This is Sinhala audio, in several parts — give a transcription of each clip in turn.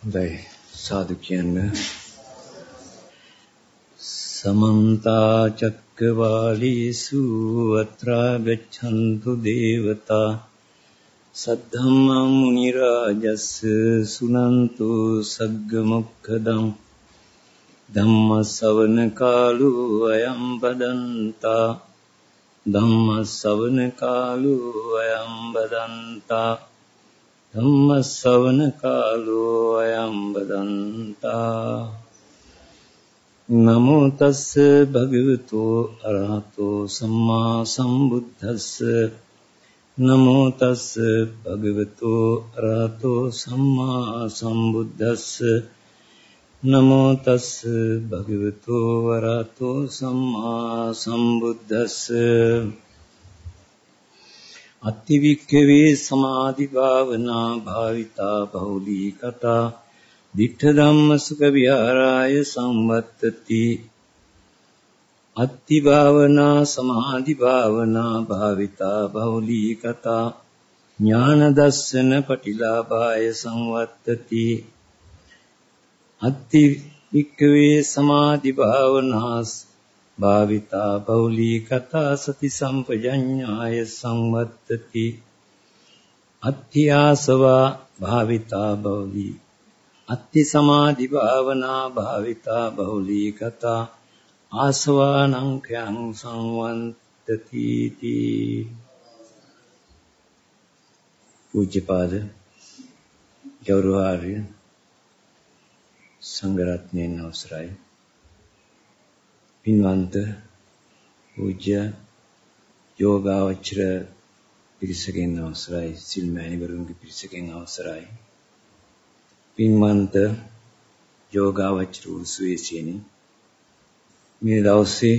හොඳයි. සාදු කියන්න. සමන්ත චක්කවාලීසු අත්‍රා ගච්ඡන්තු දේවතා සද්ධම්මා මුනි රාජස් සුනන්තු සග්ග මොක්ඛදං ධම්ම ශවන කාලෝ අයම් බදන්තා ධම්ම ශවන කාලෝ අයම් බදන්තා ධම්ම ශ්‍රවණ කාලෝ අයම් බදන්තා නමෝ තස්ස භගවතු අරහතෝ සම්මා සම්බුද්දස්ස නමෝ තස්ස භගවතු අරහතෝ සම්මා සම්බුද්දස්ස නමෝ තස්ස භගවතු වරහතෝ සම්මා සම්බුද්දස්ස අත්තිවික්කවේ සමාධි භාවනා භාවිතා බහුලී කතා දිඨ ධම්ම සුඛ විහාරාය සම්වත්තති. අත්ති භාවනා සමාධි භාවනා භාවිතා බහුලී කතා ඥාන දස්සන පටිලාභාය සංවත්තති අත්ති වික්කවේ සමාධි භාවනා භාවිතා බෞලී කතා සති සම්පජඤ්ඤාය සංවත්තති අත්‍යාසවා භාවිතා බෞලී. අත්ති සමාධි භාවනා භාවිතා බෞලී කතා ආසවානං ඛයං සංවත්තති තී. පූජ්‍යපාද ගෞරවාර්ය සංඝරත්නයන් අවසරයි. පින්වන්ත පූජ්‍ය යෝගාවචර පිරිසකින් අවසරයි සිල් මෑණිවරුන්ගේ පිරිසකින් අවසරයි. පින්වන්ත යෝගාවචර උසුවේසියනි මේ දවසේ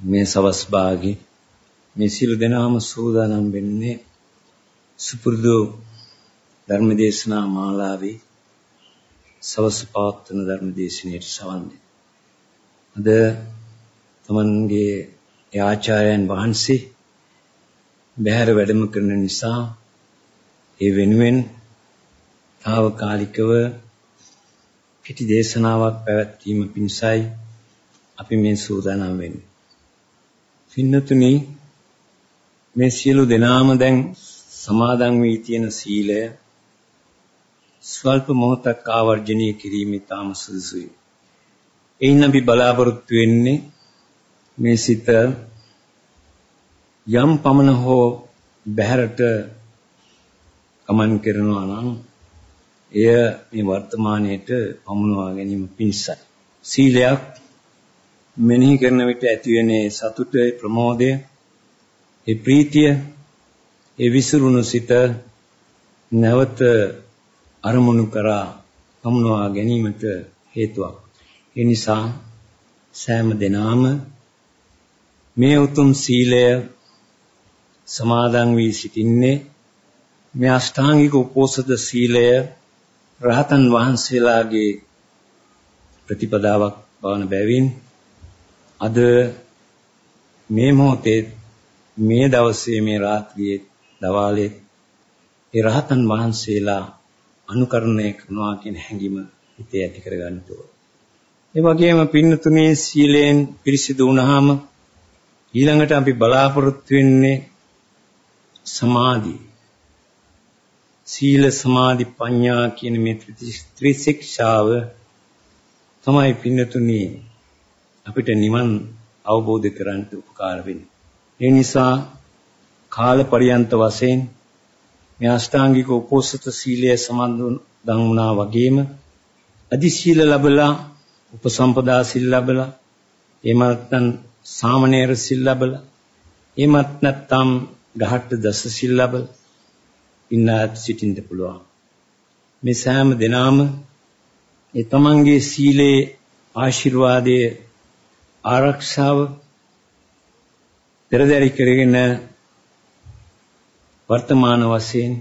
මේ සවස් භාගේ මේ සියලු දෙනාම සූදානම් වෙන්නේ සුපුරුදු ධර්මදේශනා මාලාවේ සවස් පවත්වන ධර්මදේශනයේ සවන් දෙන්න. අද තමන්ගේ ආචාර්යයන් වහන්සේ බහැර වැඩම කරන නිසා ඒ වෙනුවෙන් తాවකාලිකව පිටි දේශනාවක් පැවැත්වීම පිණිසයි අපි මේ සූදානම් වෙන්නේ. පින්නතුනි මේ සියලු දෙනාම දැන් සමාදන් වී තියෙන සීලය ස්වල්ප මොහොතක් ආවර්ජනීය කිරීම ඉතාම සුදුසුයි. එයින් අපි බලාපොරොත්තු වෙන්නේ මේ සිත යම් පමණ හෝ බහැරට ගමන් කරනවා නම් එය මේ වර්තමානයේට පමුණවා ගැනීම පිණිසයි. සීලයක් මෙනෙහි කරන විට ඇතිවෙන සතුට ප්‍රමෝදය ඒ ප්‍රීතිය ඒ විසිරුණු සිත නැවත අරමුණු කරා පමුණවා ගැනීමට හේතුවක්. ඒ නිසා සෑම දිනාම මේ උතුම් සීලය සමාදන් වී සිටින්නේ මේ අෂ්ටාංගික උපෝසත සීලය රහතන් වහන්සේලාගේ ප්‍රතිපදාවක් බවන බැවින් අද මේ මොහොතේ මේ දවසේ මේ රාත්‍රියේ දවාලේ ඒ රහතන් වහන්සේලා අනුකරණය කරනවා කියන හැඟීම හිතේ ඇති කරගන්න ඕන. ඒ වගේම පින්නතුනේ සීලයෙන් පිරිසිදු වුණාම ඊළඟට අපි බලාපොරොත්තු වෙන්නේ සමාධි. සීල සමාධි ප්‍රඥා කියන මේ ත්‍රිශික්ෂාව තමයි පින්නතුනේ අපිට නිවන් අවබෝධ කරගන්න උපකාර වෙන්නේ. ඒ නිසා කාල පරියන්ත වශයෙන් මේ අෂ්ටාංගික උපෝසත සීලය සම්බන්ධ දන් වුණා වගේම අදි සීල ලැබලා උපසම්පදා සිල් ලැබලා එහෙම නැත්නම් සාමණේර සිල් ලැබලා එහෙමත් නැත්නම් ගහට්ට දස සිල් ලැබලා ඉන්නත් සිටින්න පුළුවන්. මේ සෑම දිනාම ඒ තමන්ගේ සීලේ ආශිර්වාදයේ ආරක්ෂාව පෙරදරි කරගෙන වර්තමාන වශයෙන්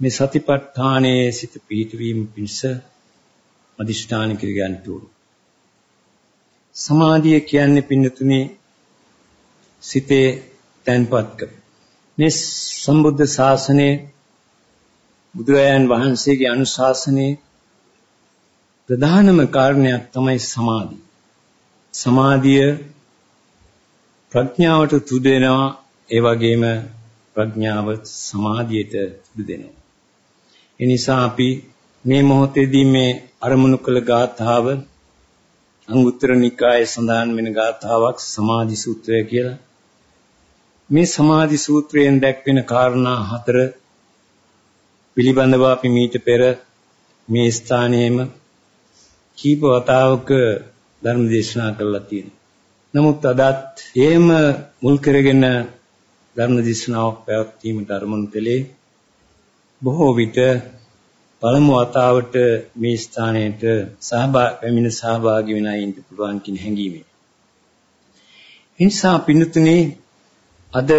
මේ සතිපට්ඨානයේ සිත පිහිටවීම පිණිස අදිෂ්ඨාන කර ගන්නට ඕන. සමාධිය කියන්නේ පින්නතුනේ සිතේ තැන්පත් කර. මේ සම්බුද්ධ ශාසනයේ බුදුරජාන් වහන්සේගේ අනුශාසනයේ ප්‍රධානම කාරණයක් තමයි සමාධිය. සමාධිය ප්‍රඥාවට තුඩ දෙනවා ඒ වගේම ප්‍රඥාව සමාධියට තුඩ දෙනවා. ඒ නිසා අපි මේ මොහොතේදී මේ අරමුණු කළ ගාථාව අංගුත්තර නිකායේ සඳහන් වෙන ගාථාවක් සමාධි සූත්‍රය කියලා. මේ සමාධි සූත්‍රයෙන් දැක්වෙන කාරණා හතර පිළිබඳව අපි මීට පෙර මේ ස්ථානයේම කීප වතාවක ධර්ම දේශනා කළා තියෙනවා. නමුත් අදත් එහෙම මුල් කරගෙන ධර්ම දේශනාවක් පැවැත්වීමට අරමුණු කළේ බොහෝ විට පළමු වතාවට මේ ස්ථානයට සහභාගී පැමිණ සහභාගී වෙන අයින්ට පුළුවන් කියන හැඟීමයි. එනිසා පින්තුනේ අද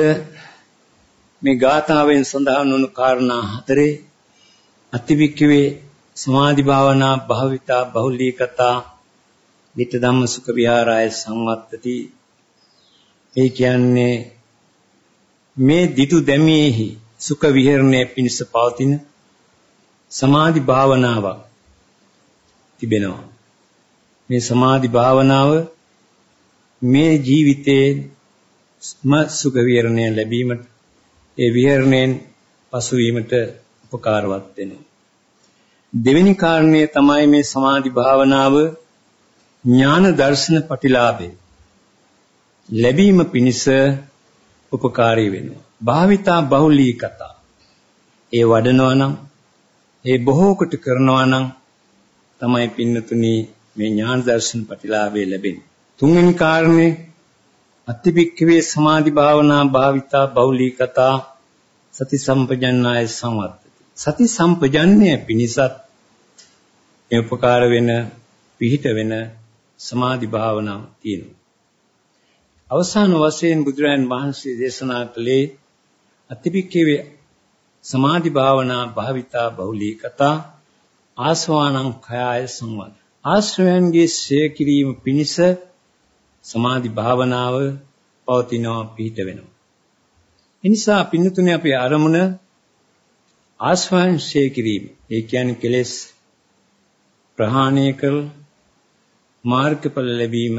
මේ ගාථාවෙන් සඳහන් වුණු කාරණා හතරේ අතිවික්කවේ සමාධි භාවනා භාවිතා බහුලී කතා විත ධම්ම සුඛ විහාරාය සංවත්තති ඒ කියන්නේ මේ දිතු දැමියෙහි සුඛ විහරණය පිණිස පවතින සමාධි භාවනාවක් තිබෙනවා මේ සමාධි භාවනාව මේ ජීවිතයේ ම සුඛ විහරණය ලැබීමට ඒ විහරණයෙන් පසුවීමට උපකාරවත් වෙනවා දෙවෙනි කාරණය තමයි මේ සමාධි භාවනාව ඥාන දර්ශන ප්‍රතිලාභය ලැබීම පිණිස උපකාරී වෙනවා. භාවිතා බහුලී කතා. ඒ වඩනවා නම් ඒ බොහෝ කොට කරනවා නම් තමයි පින්නතුනි මේ ඥාන දර්ශන ප්‍රතිලාභය ලැබෙන්නේ. තුන්වෙනි කාරණේ අත්‍යපික්කවේ සමාධි භාවනා භාවිතා බහුලී කතා සති සම්පජන්නාය සංවත්තති. සති සම්පජන්ණය පිණිසත් මේ උපකාර වෙන පිහිට වෙන සමාධි භාවනාව තියෙනවා. අවසාන වශයෙන් බුදුරජාන් වහන්සේ දේශනා කළේ අතිපික්කවේ සමාධි භාවනා භාවිතා බහුලී කතා ආසවානං khයාය සංවද. ආශ්‍රයන්ගේ ශේ කිරීම පිණිස සමාධි භාවනාව පවතිනවා පිහිට වෙනවා. එනිසා පින්නතුනේ අපේ අරමුණ ආස්වායන් ශේ කිරීම. ඒ කියන්නේ කෙලෙස් ප්‍රහාණය කර මාර්ගඵල ලැබීම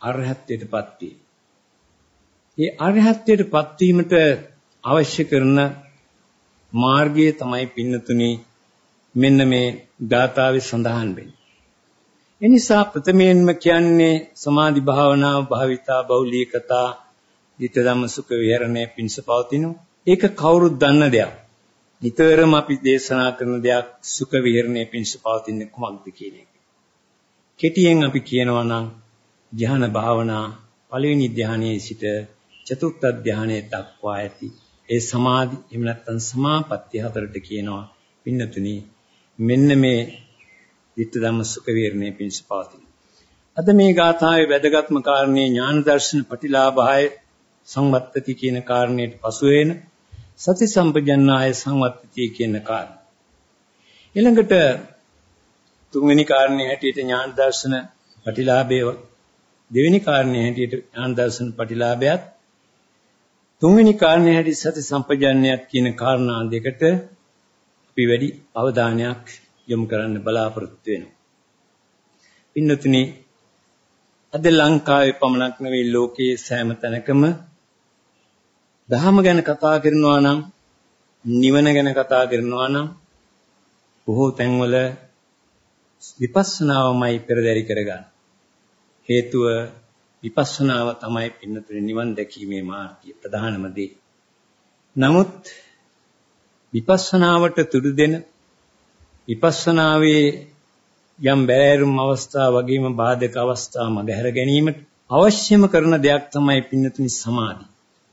අරහත්ත්වයටපත් වීම. ඒ අරහත්ත්වයටපත් වීමට අවශ්‍ය කරන මාර්ගය තමයි පින්නතුනි මෙන්න මේ ධාතාවේ සඳහන් වෙන්නේ. එනිසා ප්‍රථමයෙන්ම කියන්නේ සමාධි භාවනාව භාවිතා බෞලීකතා ධිත ධම්ම සුඛ විහරණය පිණිස පවතිනු. ඒක කවුරුත් දන්න දෙයක්. නිතරම අපි දේශනා කරන දෙයක් සුඛ විහරණය පිණිස පවතින්නේ කුමක්ද කියන එක. කෙටියෙන් අපි කියනවා නම් ධ්‍යාන භාවනා පළවෙනි ධ්‍යානයේ සිට චතුර්ථ ධානයේ දක්වා ඇති ඒ සමාධි එහෙම නැත්නම් සමාපatti හතරට කියනවා පින්නතුනි මෙන්න මේ ditta dhamma sukha virne පිණිස පවතින. අද මේ ගාථාවේ වැදගත්ම කාරණේ ඥාන දර්ශන ප්‍රතිලාභය සංවත්තති කියන කාරණයට පසු වෙන සති සම්පජන්නාය සංවත්තති කියන කාරණය. ඊළඟට තුන්වෙනි කාරණේ හැටියට ඥාන දර්ශන ප්‍රතිලාභය දෙවෙනි කාරණේ හැටියට ඥාන දර්ශන ප්‍රතිලාභයත් තුන්වෙනි කාරණේ හැටි සති සම්පජන්ණයත් කියන කාරණා දෙකට අපි වැඩි අවධානයක් යොමු කරන්න බලාපොරොත්තු වෙනවා. පින්නතුනි අද ලංකාවේ පමණක් නෙවෙයි ලෝකයේ සෑම තැනකම දහම ගැන කතා කරනවා නම් නිවන ගැන කතා කරනවා නම් බොහෝ තැන්වල විපස්සනාවමයි පෙරදරි කරගන්න. හේතුව විපස්සනාව තමයි පින්නතුනේ නිවන් දැකීමේ මාර්ගය ප්‍රධානම දේ. නමුත් විපස්සනාවට තුඩු දෙන විපස්සනාවේ යම් බැරෑරුම් අවස්ථා වගේම බාධක අවස්ථා මගහැර ගැනීමට අවශ්‍යම කරන දෙයක් තමයි පින්නතුනි සමාධිය.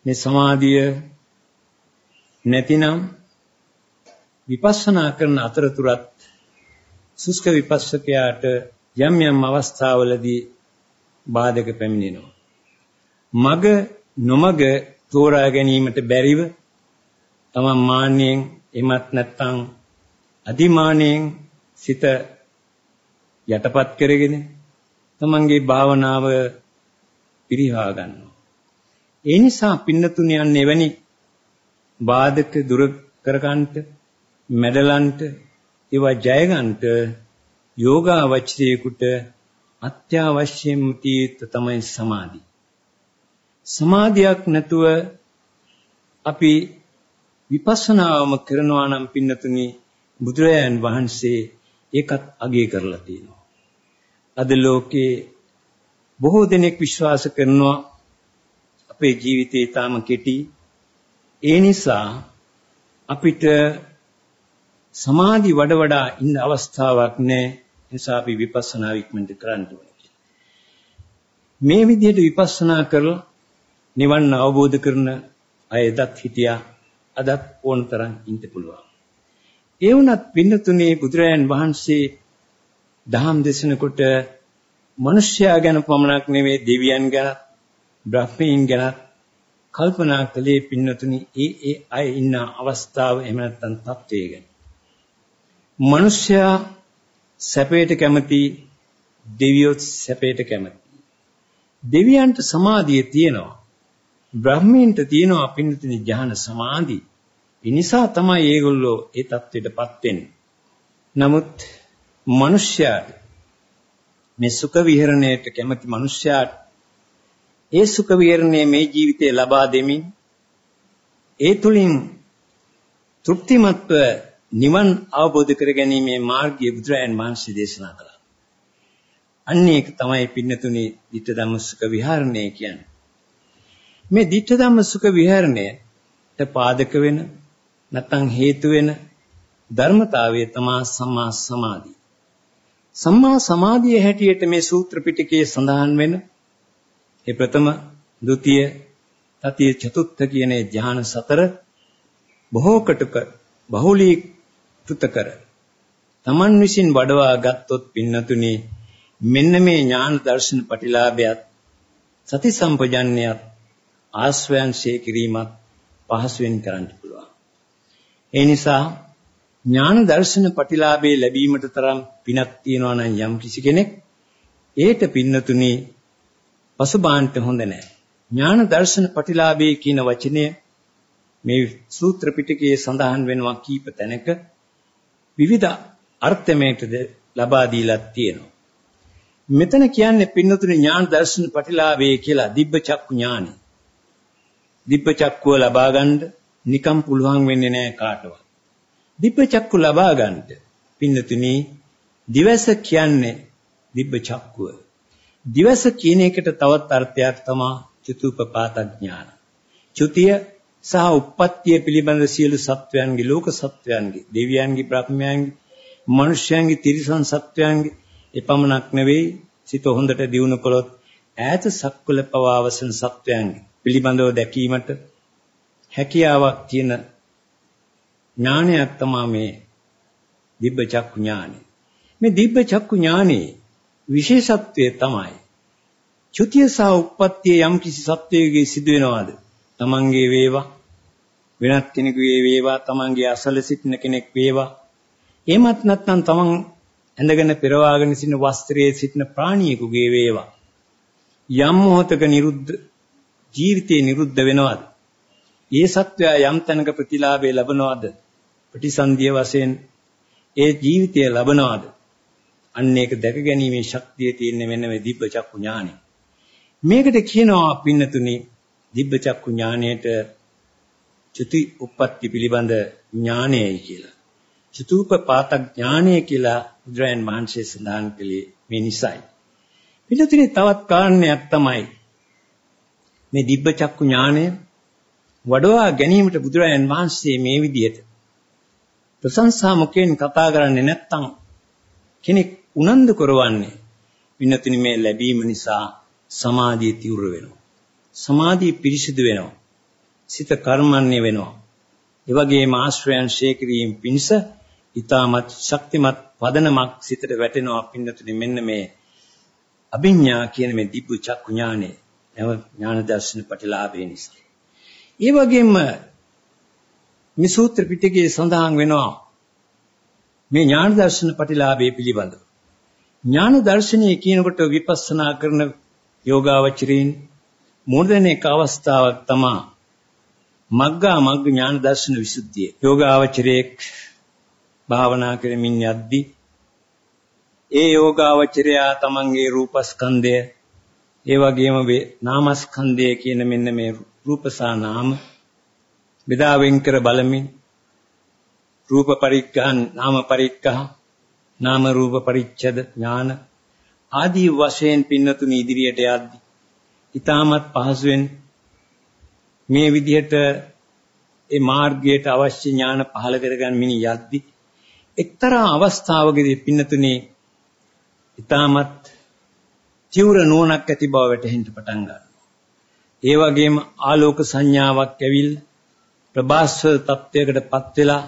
මේ සමාධිය නැතිනම් විපස්සනා කරන අතරතුරත් සුස්ක විපස්සකයාට යම් යම් අවස්ථාවලදී බාධක පැමිණෙනවා. මග නොමග තෝරා ගැනීමට බැරිව තමන් මාන්නයෙන් එමත් නැත්නම් අදිමානයෙන් සිත යටපත් කරගෙන තමන්ගේ භාවනාව පිරිහා ගන්නවා. ඒ නිසා පින්නතුණියන් එවැනි බාධක දුර කරගන්නට මැඩලන්ට ඒවා ජයගන්ට යෝගාවචරයේකට අත්‍යවශ්‍යම තීත තමයි සමාධි. සමාධියක් නැතුව අපි විපස්සනාවම කරනවා නම් පින්නතුනි බුදුරජාන් වහන්සේ ඒකත් අගය කරලා තියෙනවා. අද ලෝකේ බොහෝ දෙනෙක් විශ්වාස කරනවා අපේ ජීවිතේ තාම කෙටි. ඒ නිසා අපිට සමාධි වඩ වඩා ඉන්න අවස්ථාවක් නැහැ. නිසා අපි විපස්සනා ඉක්මනට කරන්න ඕනේ. මේ විදිහට විපස්සනා කරලා නිවන් අවබෝධ කරන අය එදත් හිටියා අදත් ඕන තරම් ඉන්න පුළුවන්. ඒ වුණත් පින්නතුනේ බුදුරයන් වහන්සේ දහම් දේශනකොට මිනිස්යා ගැන පමණක් නෙවෙයි දෙවියන් ගැන බ්‍රහ්මීන් ගැන කල්පනා කළේ පින්නතුනි ඒ ඒ අය ඉන්න අවස්ථාව එහෙම නැත්නම් තත්වය ගැන. මිනිස්යා සැපයට කැමති දෙවියොත් සැපයට කැමති. දෙවියන්ට සමාධිය තියෙනවා. බ්‍රහ්මීන්ට තියෙනවා පින්නතින ඥාන සමාධි. ඒ නිසා තමයි ඒගොල්ලෝ ඒ தത്വෙටපත් වෙන්නේ. නමුත් මිනිස්යාට මේ සුඛ විහරණයට කැමති මිනිස්යාට ඒ සුඛ විහරණය මේ ජීවිතේ ලබා දෙමින් ඒ තුලින් තෘප්තිමත්ව නිවන් අවබෝධ කර ගැනීමේ මාර්ගය බුදුරයන් වහන්සේ දේශනා කළා. අන්න ඒක තමයි පින්නතුනේ ditta ධම්ම සුඛ විහරණය කියන්නේ. මේ ditta ධම්ම සුඛ විහරණයට පාදක වෙන නැත්නම් හේතු වෙන ධර්මතාවය තමා සම්මා සමාධිය. සම්මා සමාධිය හැටියට මේ සූත්‍ර පිටකයේ සඳහන් වෙන ඒ ප්‍රථම, ဒုတိ ය, තතිය, චතුත්ථ කියන ධ්‍යාන සතර බොහෝ කටක බහුලීකృత කර තමන් විසින් වඩවා ගත්තොත් පින්නතුනි මෙන්න මේ ඥාන දර්ශන ප්‍රතිලාභයත් සති සම්පජන්‍යයත් ආස්වයන්ශේ කිරීමත් පහසුවෙන් කරන්න පුළුවන්. ඒ නිසා ඥාන දර්ශන ප්‍රතිලාභේ ලැබීමට තරම් පිනක් තියනවා නම් යම් කිසි කෙනෙක් ඒට පින්නතුනි පසුබාන්ට හොඳ නැහැ. ඥාන දර්ශන ප්‍රතිලාභේ කියන වචනය මේ සූත්‍ර පිටකයේ සඳහන් වෙනවා කීප තැනක විවිධ අර්ථමයටද ලබා දීලා තියෙනවා. මෙතන කියන්නේ පින්නතුනේ ඥාන දර්ශන ප්‍රතිලාභේ කියලා දිබ්බ චක්කු ඥානෙ. දිබ්බ චක්කුව ලබා ගන්න නිකම් පුළුවන් වෙන්නේ නැහැ කාටවත්. දිබ්බ චක්කු ලබා ගන්නට පින්නතුනි දිවස කියන්නේ දිබ්බ චක්කුව. දිවස කියන එකට තවත් අර්ථයක් තමයි චතුපපාත ඥාන. චුතිය සහ උප්පත්තිය පිළිබඳ සියලු සත්වයන්ගේ ලෝක සත්වයන්ගේ දෙවියන්ගේ බ්‍රහ්මයන්ගේ මනුෂ්‍යයන්ගේ තිරිසන් සත්වයන්ගේ එපමණක් නෙවෙයි සිත හොඳට දියුණු කළොත් ඈත සක්වල පවාවසන සත්වයන්ගේ පිළිබඳව දැකීමට හැකියාවක් තියෙන ඥානයක් තමයි මේ දිබ්බ චක්කු ඥානෙ. මේ දිබ්බ චක්කු ඥානේ විශේෂත්වය තමයි චුතිය සහ උප්පත්තිය යම් කිසි සත්වයකගේ සිදු වෙනවාද තමන්ගේ වේවා. වෙනත් කෙනෙකුගේ වේවා තමන්ගේ අසල සිටින කෙනෙක් වේවා. එහෙමත් නැත්නම් තමන් ඇඳගෙන පෙරවාගෙන සිටින වස්ත්‍රයේ සිටින ප්‍රාණියෙකුගේ වේවා. යම් මොහතක නිරුද්ධ ජීවිතේ නිරුද්ධ වෙනවද? ඒ සත්වයා යම් තැනක ප්‍රතිලාභය ලබනවද? ප්‍රතිසන්දිය වශයෙන් ඒ ජීවිතය ලබනවද? අන්න ඒක දැක ගැනීමේ ශක්තිය තියෙන මෙන්න මේ දිබ්බ චක්කු ඥානෙ. මේකට කියනවා පින්නතුනි දිබ්බ චක්කු ඥානයට චුති උප්පත්ති පිළිබඳ ඥානයයි කියලා. චතුූපපාත ඥානය කියලා බුදුරයන් වහන්සේ සඳහන් කළේ මේ නිසයි. පිළිතුරේ තවත් කාරණයක් තමයි මේ දිබ්බ චක්කු ඥානය වඩවා ගැනීමට බුදුරයන් වහන්සේ මේ විදිහට ප්‍රශංසා මුඛයෙන් කතා කරන්නේ නැත්නම් කෙනෙක් උනන්දු කරවන්නේ විනතිනි මේ ලැබීම නිසා සමාධිය තිවුර වෙනවා. සමාධිය පිරිසිදු වෙනවා. සිත කර්මන්නේ වෙනවා. ඒ වගේම ආශ්‍රයයන් ශේකිරීම පිණිස ඊටමත් ශක්තිමත් පදනමක් සිතට වැටෙනවා පින්නතුනි මෙන්න මේ අභිඥා කියන මේ දිබ්බ චක්කු ඥානෙ නව ඥාන දර්ශන ප්‍රතිලාභය නිසා. ඒ වගේම මේ සූත්‍ර පිටකයේ සඳහන් වෙනවා මේ ඥාන දර්ශන ප්‍රතිලාභයේ පිළිබඳව. ඥාන දර්ශනය කියනකොට විපස්සනා කරන යෝගාවචරීන් මුදෙන එක අවස්ථාවක් තමා මග්ගා මග්ග ඥාන දර්ශන විසුද්ධිය. යෝගාවචරයේ භාවනා කරමින් යද්දී ඒ යෝගාවචරයා තමන්ගේ රූපස්කන්ධය ඒ වගේම නාමස්කන්ධය කියන මෙන්න මේ රූපසා නාම බෙදා වෙන් කර බලමින් රූප පරික්ඛාන් නාම පරික්ඛා නාම රූප පරිච්ඡද ඥාන ආදී වශයෙන් පින්නතුනි ඉදිරියට යද්දී ඊටමත් පහසුවෙන් මේ විදිහට ඒ මාර්ගයට අවශ්‍ය ඥාන පහළ කරගන්න මිනි යද්දී එක්තරා අවස්ථාවකදී පින්නතුනි ඊටමත් තීව්‍ර නුවණක් ඇති බව වැටහෙන්න පටන් ගන්නවා. ඒ වගේම ආලෝක සංඥාවක් ඇවිල්ලා ප්‍රභාස්වර තත්වයකටපත් වෙලා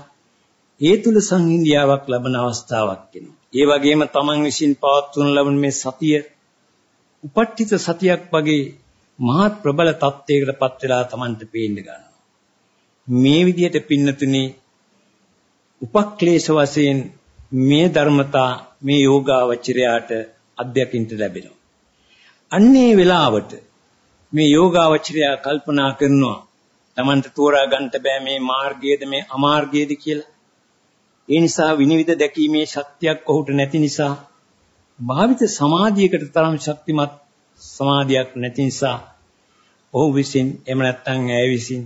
ඒ තුල සංහිඳියාවක් ලබන අවස්ථාවක් එනවා. ඒ වගේම තමන් විසින් පවත්වන ලබන මේ සතිය උපට්ඨිත සතියක් වගේ මහත් ප්‍රබල තත්වයකටපත් වෙලා තමන්ට පේන්න ගන්නවා. මේ විදිහට පින්නතුනේ උපක්ලේශ වශයෙන් මේ ධර්මතා මේ යෝගාවචරයාට අධ්‍යක්ින්ට ලැබෙනවා. අන්නේ වෙලාවට මේ යෝගාවචරයා කල්පනා කරනවා Tamanට තෝරා ගන්නට බෑ මේ මාර්ගයේද මේ අමාර්ගයේද කියලා. ඒ නිසා විනිවිද දැකීමේ ශක්තියක් ඔහුට නැති නිසා භාවිත සමාධියකට තරම් ශක්තිමත් සමාධියක් නැති නිසා ඔහු විසින් එම නැත්තං ඇය විසින්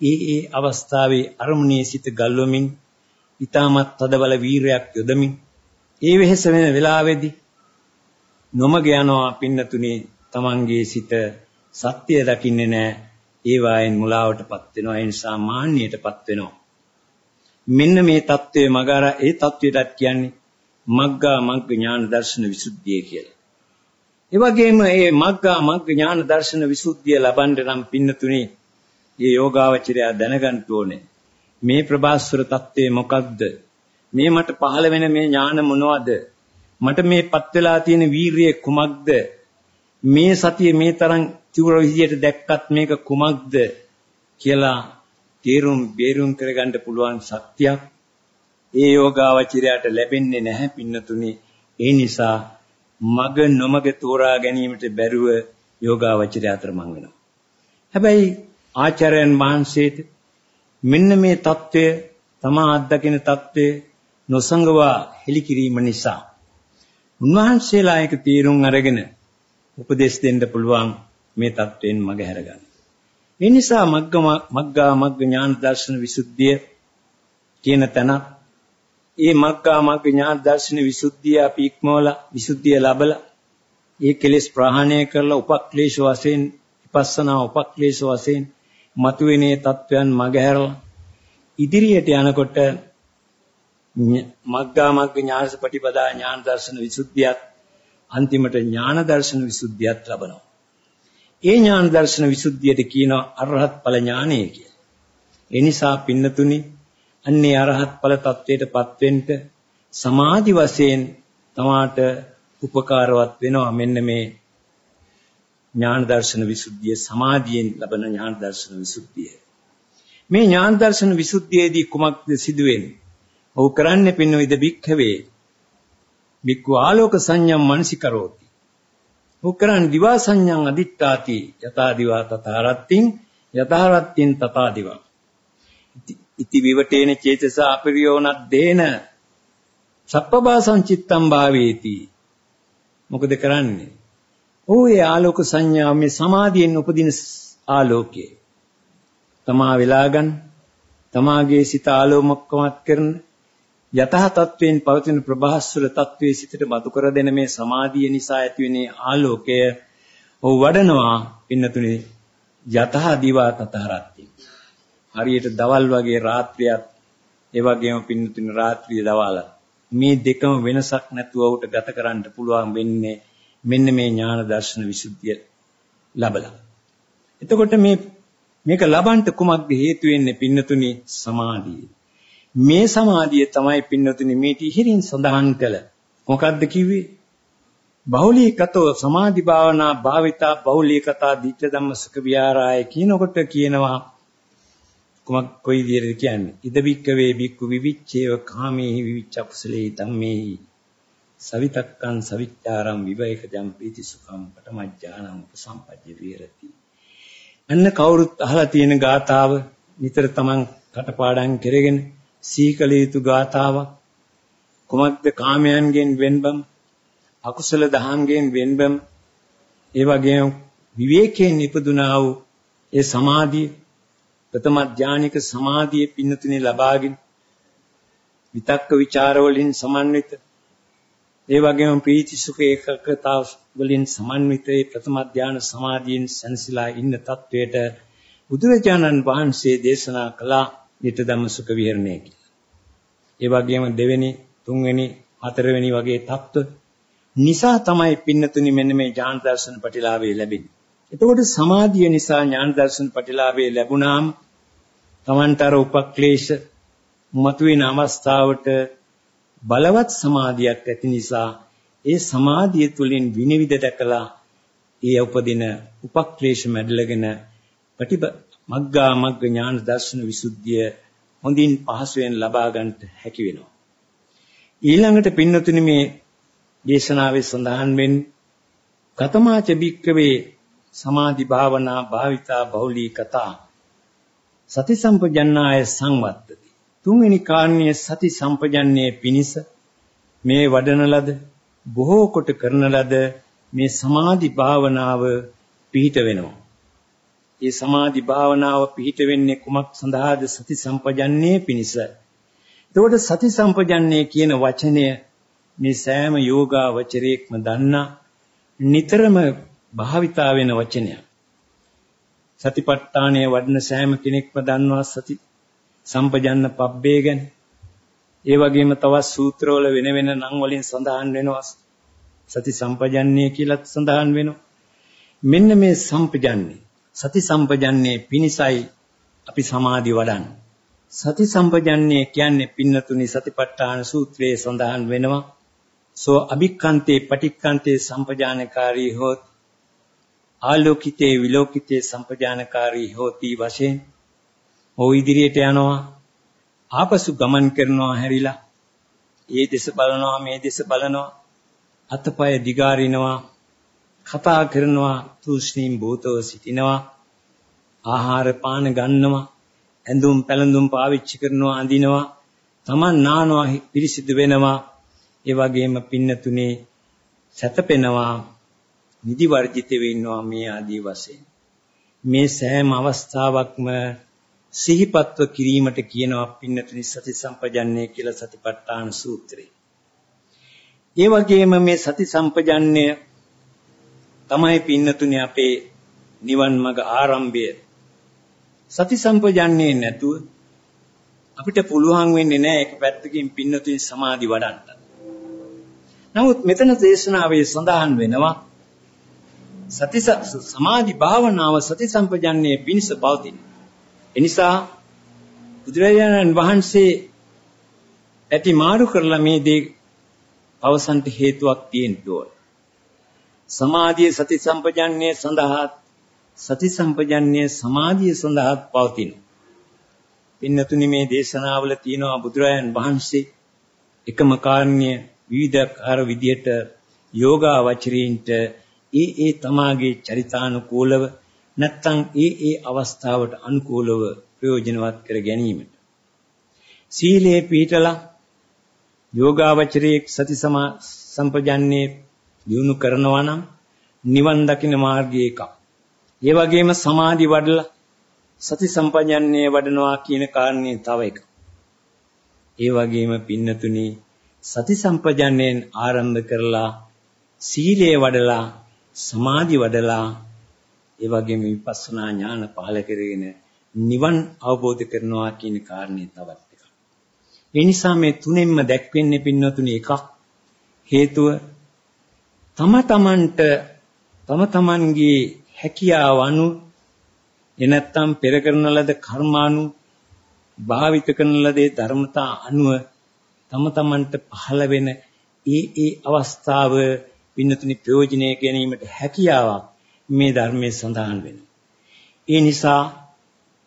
ඒ ඒ අවස්ථාවේ අරමුණේ සිට ගල්වමින් ඊටමත් තදබල වීරයක් යොදමින් ඒ වෙහෙස වෙන වෙලාවේදී නොමග යනවා පින්නතුනේ Tamange සිට සත්‍ය දකින්නේ නැහැ. ඒ වායෙන් මුලාවටපත් වෙනවා. ඒ නිසා මාන්නයටපත් වෙනවා. මෙන්න මේ தત્ත්වය මග අර ඒ தત્ත්වයටත් කියන්නේ මග්ගා මග්ග ඥාන දර්ශන විසුද්ධිය කියලා. ඒ වගේම මේ මග්ගා මග්ග ඥාන දර්ශන විසුද්ධිය ලබන්න නම් පින්නතුනේ මේ යෝගාවචරය දැනගන්න ඕනේ. මේ ප්‍රභාස්වර தત્ත්වය මොකක්ද? මේ මට පහළ වෙන මේ ඥාන මොනවද? මට මේපත් වෙලා තියෙන වීරිය කුමක්ද? මේ සතිය මේ තරම් තිවුර විදියට දැක්කත් මේක කුමක්ද කියලා තේරුම් බේරුම් කරගන්න පුළුවන් ශක්තියක් ඒ යෝගාවචරයට ලැබෙන්නේ නැහැ පින්නතුනි. ඒ නිසා මග නොමග තෝරා ගැනීමට බැරුව යෝගාවචරය අතරමං වෙනවා. හැබැයි ආචාර්යන් වහන්සේට මෙන්න මේ தত্ত্বය තමා අත්දකින தত্ত্বය නොසඟවා හෙලිකිරීම නිසා උන්වහන්සේලා ඒක තීරුම් අරගෙන උපදේශ දෙන්න පුළුවන් මේ தත්වෙන් මග හැරගන්න. ඒ නිසා මග්ග මග්ගා මග්ග ඥාන දර්ශන විසුද්ධිය කියන තැනක් ඒ මග්ගා මග්ග ඥාන දර්ශන විසුද්ධිය අපි ඉක්මවලා විසුද්ධිය ලැබලා ඒ කෙලෙස් ප්‍රහාණය කරලා උපක්ලේශ වශයෙන් විපස්සනා උපක්ලේශ වශයෙන් මතුවෙනේ තත්වයන් මගහැරලා ඉදිරියට යනකොට මග්ගා මග්ග ඥානසපටිපදා ඥාන දර්ශන විසුද්ධියත් අන්තිමට ඥාන දර්ශන විසුද්ධියත් ලබනවා. ඒ ඥාන දර්ශන විසුද්ධියට කියනවා අරහත් ඵල ඥානය කියලා. ඒ නිසා පින්නතුනි අන්නේ අරහත් ඵල තත්වයටපත් වෙන්න සමාධි වශයෙන් තමාට උපකාරවත් වෙනවා මෙන්න මේ ඥාන දර්ශන විසුද්ධිය සමාධියෙන් ලබන ඥාන දර්ශන විසුද්ධිය. මේ ඥාන දර්ශන විසුද්ධියේදී කුමක්ද සිදුවෙන්නේ? ඔහු කරන්නේ පින්නවිද භික්ඛවේ භික්ඛු ආලෝක සංඥම් මනසිකරෝති. ඔහු කරන්නේ දිවා සංඥං අදිත්තාති යතා දිවා තථාරත්තින් යතාරත්තින් තථා දිවා. ඉති විවටේන චේතස අපරියෝනක් දේන සප්පබාසං චිත්තම් භාවේති. මොකද කරන්නේ? ඔහු ඒ ආලෝක සංඥා මේ සමාධියෙන් උපදින ආලෝකය. තමා වෙලා ගන්න තමාගේ සිත ආලෝමකමත් කරන යතහ තත්වයෙන් පවතින ප්‍රභාස්වර තත්වයේ සිතට මතු කර දෙන මේ සමාධිය නිසා ඇතිවෙන ආලෝකය ඔහු වඩනවා පින්නතුනේ යතහ දිවා තතරත්ති හරියට දවල් වගේ රාත්‍රියත් ඒ වගේම පින්නතුනේ රාත්‍රිය දවල්. මේ දෙකම වෙනසක් නැතුව උට ගත කරන්න පුළුවන් වෙන්නේ මෙන්න මේ ඥාන දර්ශන විසුද්ධිය ලැබලා. එතකොට මේ මේක ලබන්න කුමක්ද හේතු වෙන්නේ පින්නතුනි? සමාධිය. මේ සමාධිය තමයි පින්නතුනි මේ ඉහිරින් සඳහන් කළ. මොකද්ද කිව්වේ? බහුලීකතෝ සමාධි භාවනා භාවිතා බහුලීකතා දිච්ඡ ධම්ම සුඛ විහාරාය කියනකොට කියනවා කොමක් කොයි විදිහටද කියන්නේ? ඉද බික්කවේ බික්කු විවිච්ඡේව කාමේහි විවිච්ඡ කුසලේ ධම්මේහි සවිතක්කං සවිච්ඡාරම් විවේකජම් ප්‍රීති සුඛම් පටමඥානං උපසම්පජ්ජ විහෙරති. අන්න කවුරුත් අහලා තියෙන ගාතාව නිතර තමන් කටපාඩම් කරගෙන සීකල යුතු ගාතාවක් කුමක්ද කාමයන්ගෙන් වෙන්බම් අකුසල දහම්ගෙන් වෙන්බම්? ඒ වගේම විවේකයෙන් ඉපදුනා වූ ඒ සමාධිය ප්‍රථම ධානික සමාධියේ පින්නතුනේ ලබාගෙන විතක්ක ਵਿਚාර වලින් සමන්විත ඒ වගේම ප්‍රීති සුඛ ඒකකතාව වලින් සමන්විත ඒ ප්‍රථම ධාන සමාධියෙන් සංසිලා ඉන්න තත්වයට බුදුරජාණන් වහන්සේ දේශනා කළා ඊටදම සුඛ විහරණය කියලා. ඒ වගේම දෙවෙනි, තුන්වෙනි, හතරවෙනි වගේ தত্ত্ব නිසා තමයි පින්නතුනි මෙන්න මේ ඥාන දර්ශන ප්‍රතිලාභය ලැබෙන්නේ. එතකොට සමාධිය නිසා ඥාන දර්ශන ප්‍රතිලාභය ලැබුණාම Tamantar උපක්ලේශ මතුවෙන අවස්ථාවට බලවත් සමාධියක් ඇති නිසා ඒ සමාධිය තුලින් විනිවිද දැකලා ඒ උපදින උපක්ලේශ මැඩලගෙන ප්‍රතිබ මග්ගා මග්ග ඥාන දර්ශන විසුද්ධිය හොඳින් පහසුවෙන් ලබා ගන්නට හැකි වෙනවා. ඊළඟට පින්නතුනි මේ දේශනාවේ සඳහන් වෙන්නේ කතමාච බික්කවේ සමාධි භාවනා භාවිතා බහුලී කතා සති සම්පජන්නාය සංවත්තති. තුන්වෙනි කාරණය සති සම්පජන්නේ පිනිස මේ වඩන ලද බොහෝ කොට කරන ලද මේ සමාධි භාවනාව පිහිට වෙනවා. ඒ සමාධි භාවනාව පිහිට වෙන්නේ කුමක් සඳහාද? සති සම්පජන්නේ පිනිස එතකොට සති සම්පජන්නේ කියන වචනය මේ සෑම යෝගා වචරයක්ම දන්නා නිතරම භාවිතා වෙන වචනයක්. සතිපට්ඨානයේ වඩන සෑම කෙනෙක්ම දන්නවා සති සම්පජන්න පබ්බේ ගැන. ඒ වගේම තවත් සූත්‍රවල වෙන වෙන නම් වලින් සඳහන් වෙනවා සති සම්පජන්නේ කියලත් සඳහන් වෙනවා. මෙන්න මේ සම්පජන්නේ සති සම්පජන්නේ පිනිසයි අපි සමාධි වඩන්නේ. සති සම්පජන්නේ කියන්නේ පින්නතුනි සතිපට්ඨාන සූත්‍රයේ සඳහන් වෙනවා. සෝ අභික්ඛන්තේ පටික්ඛන්තේ සම්පජානකාරී හොත් ආලෝකිතේ විලෝකිතේ සම්පජානකාරී හොති වශයෙන් ඔව් ඉදිරියට යනවා. ආපසු ගමන් කරනවා හැරිලා. ඒ දෙස බලනවා මේ දෙස බලනවා. අතපය දිගාරිනවා. කතා කරනවා. තුෂ්ණීම් භූතව සිටිනවා. ආහාර පාන ගන්නවා. ඇඳුම් පැළඳුම් පාවිච්චි කරනවා අඳිනවා. Taman නානවා පිරිසිදු වෙනවා. ඒ වගේම පින්නතුනේ සැතපෙනවා. නිදි වර්ජිතව ඉන්නවා මේ ආදී වශයෙන් මේ සෑම අවස්ථාවක්ම සිහිපත්ව කිරීමට කියනවා පින්නතුනි සති සම්පජන්නේ කියලා සතිපට්ඨාන සූත්‍රේ. ඒ වගේම මේ සති සම්පජන්‍ය තමයි පින්නතුනි අපේ නිවන් මඟ ආරම්භය. සති සම්පජන්නේ නැතුව අපිට පුළුවන් වෙන්නේ නැහැ එක පැත්තකින් පින්නතුනි සමාධි වඩන්න. නමුත් මෙතන දේශනාවේ සඳහන් වෙනවා සති සමාධි භාවනාව සති සම්පජන්නේ පිණිස පවතින. එනිසා බුදුරජාණන් වහන්සේ ඇති මාරු කරලා මේ දේ අවසන්ට හේතුවක් තියෙන්න ඕන. සමාධිය සති සම්පජන්නේ සඳහා සති සම්පජන්නේ සමාධිය සඳහා පවතින. පින්නතුනි මේ දේශනාවල තියෙනවා බුදුරජාණන් වහන්සේ එකම කාරණ්‍ය විවිධාකාර විදියට යෝගා වචරීන්ට ඒ ඒ තමාගේ චරිතානුකූලව නැත්නම් ඒ ඒ අවස්ථාවට අනුකූලව ප්‍රයෝජනවත් කර ගැනීමට සීලේ පිහිටලා යෝගාවචරයේ සති සම්පජන්නේ දිනු කරනවා නම් නිවන් දකින්න මාර්ගය එකක්. ඒ වගේම සමාධි වඩලා සති සම්පජන්නේ වඩනවා කියන කාරණේ තව එකක්. ඒ වගේම පින්නතුනි සති සම්පජන්ණයෙන් ආරම්භ කරලා සීලය වඩලා සමාධි වඩලා ඒ වගේම විපස්සනා ඥාන පහළ කරගෙන නිවන් අවබෝධ කරනවා කියන කාරණේ තවත් එකක්. ඒ නිසා මේ තුනෙන්ම දැක්වෙන්නේ පින්නතුනි එකක් හේතුව තම තමන්ට තම තමන්ගේ හැකියාව අනු එනත්තම් පෙර කරන ලද කර්මානු භාවිත කරන ලදේ ධර්මතා අනුව තම තමන්ට පහළ වෙන ඒ ඒ අවස්ථාව පින්නතුනි ප්‍රයෝජනය ගැනීමට හැකියාවක් මේ ධර්මයේ සඳහන් වෙනවා. ඒ නිසා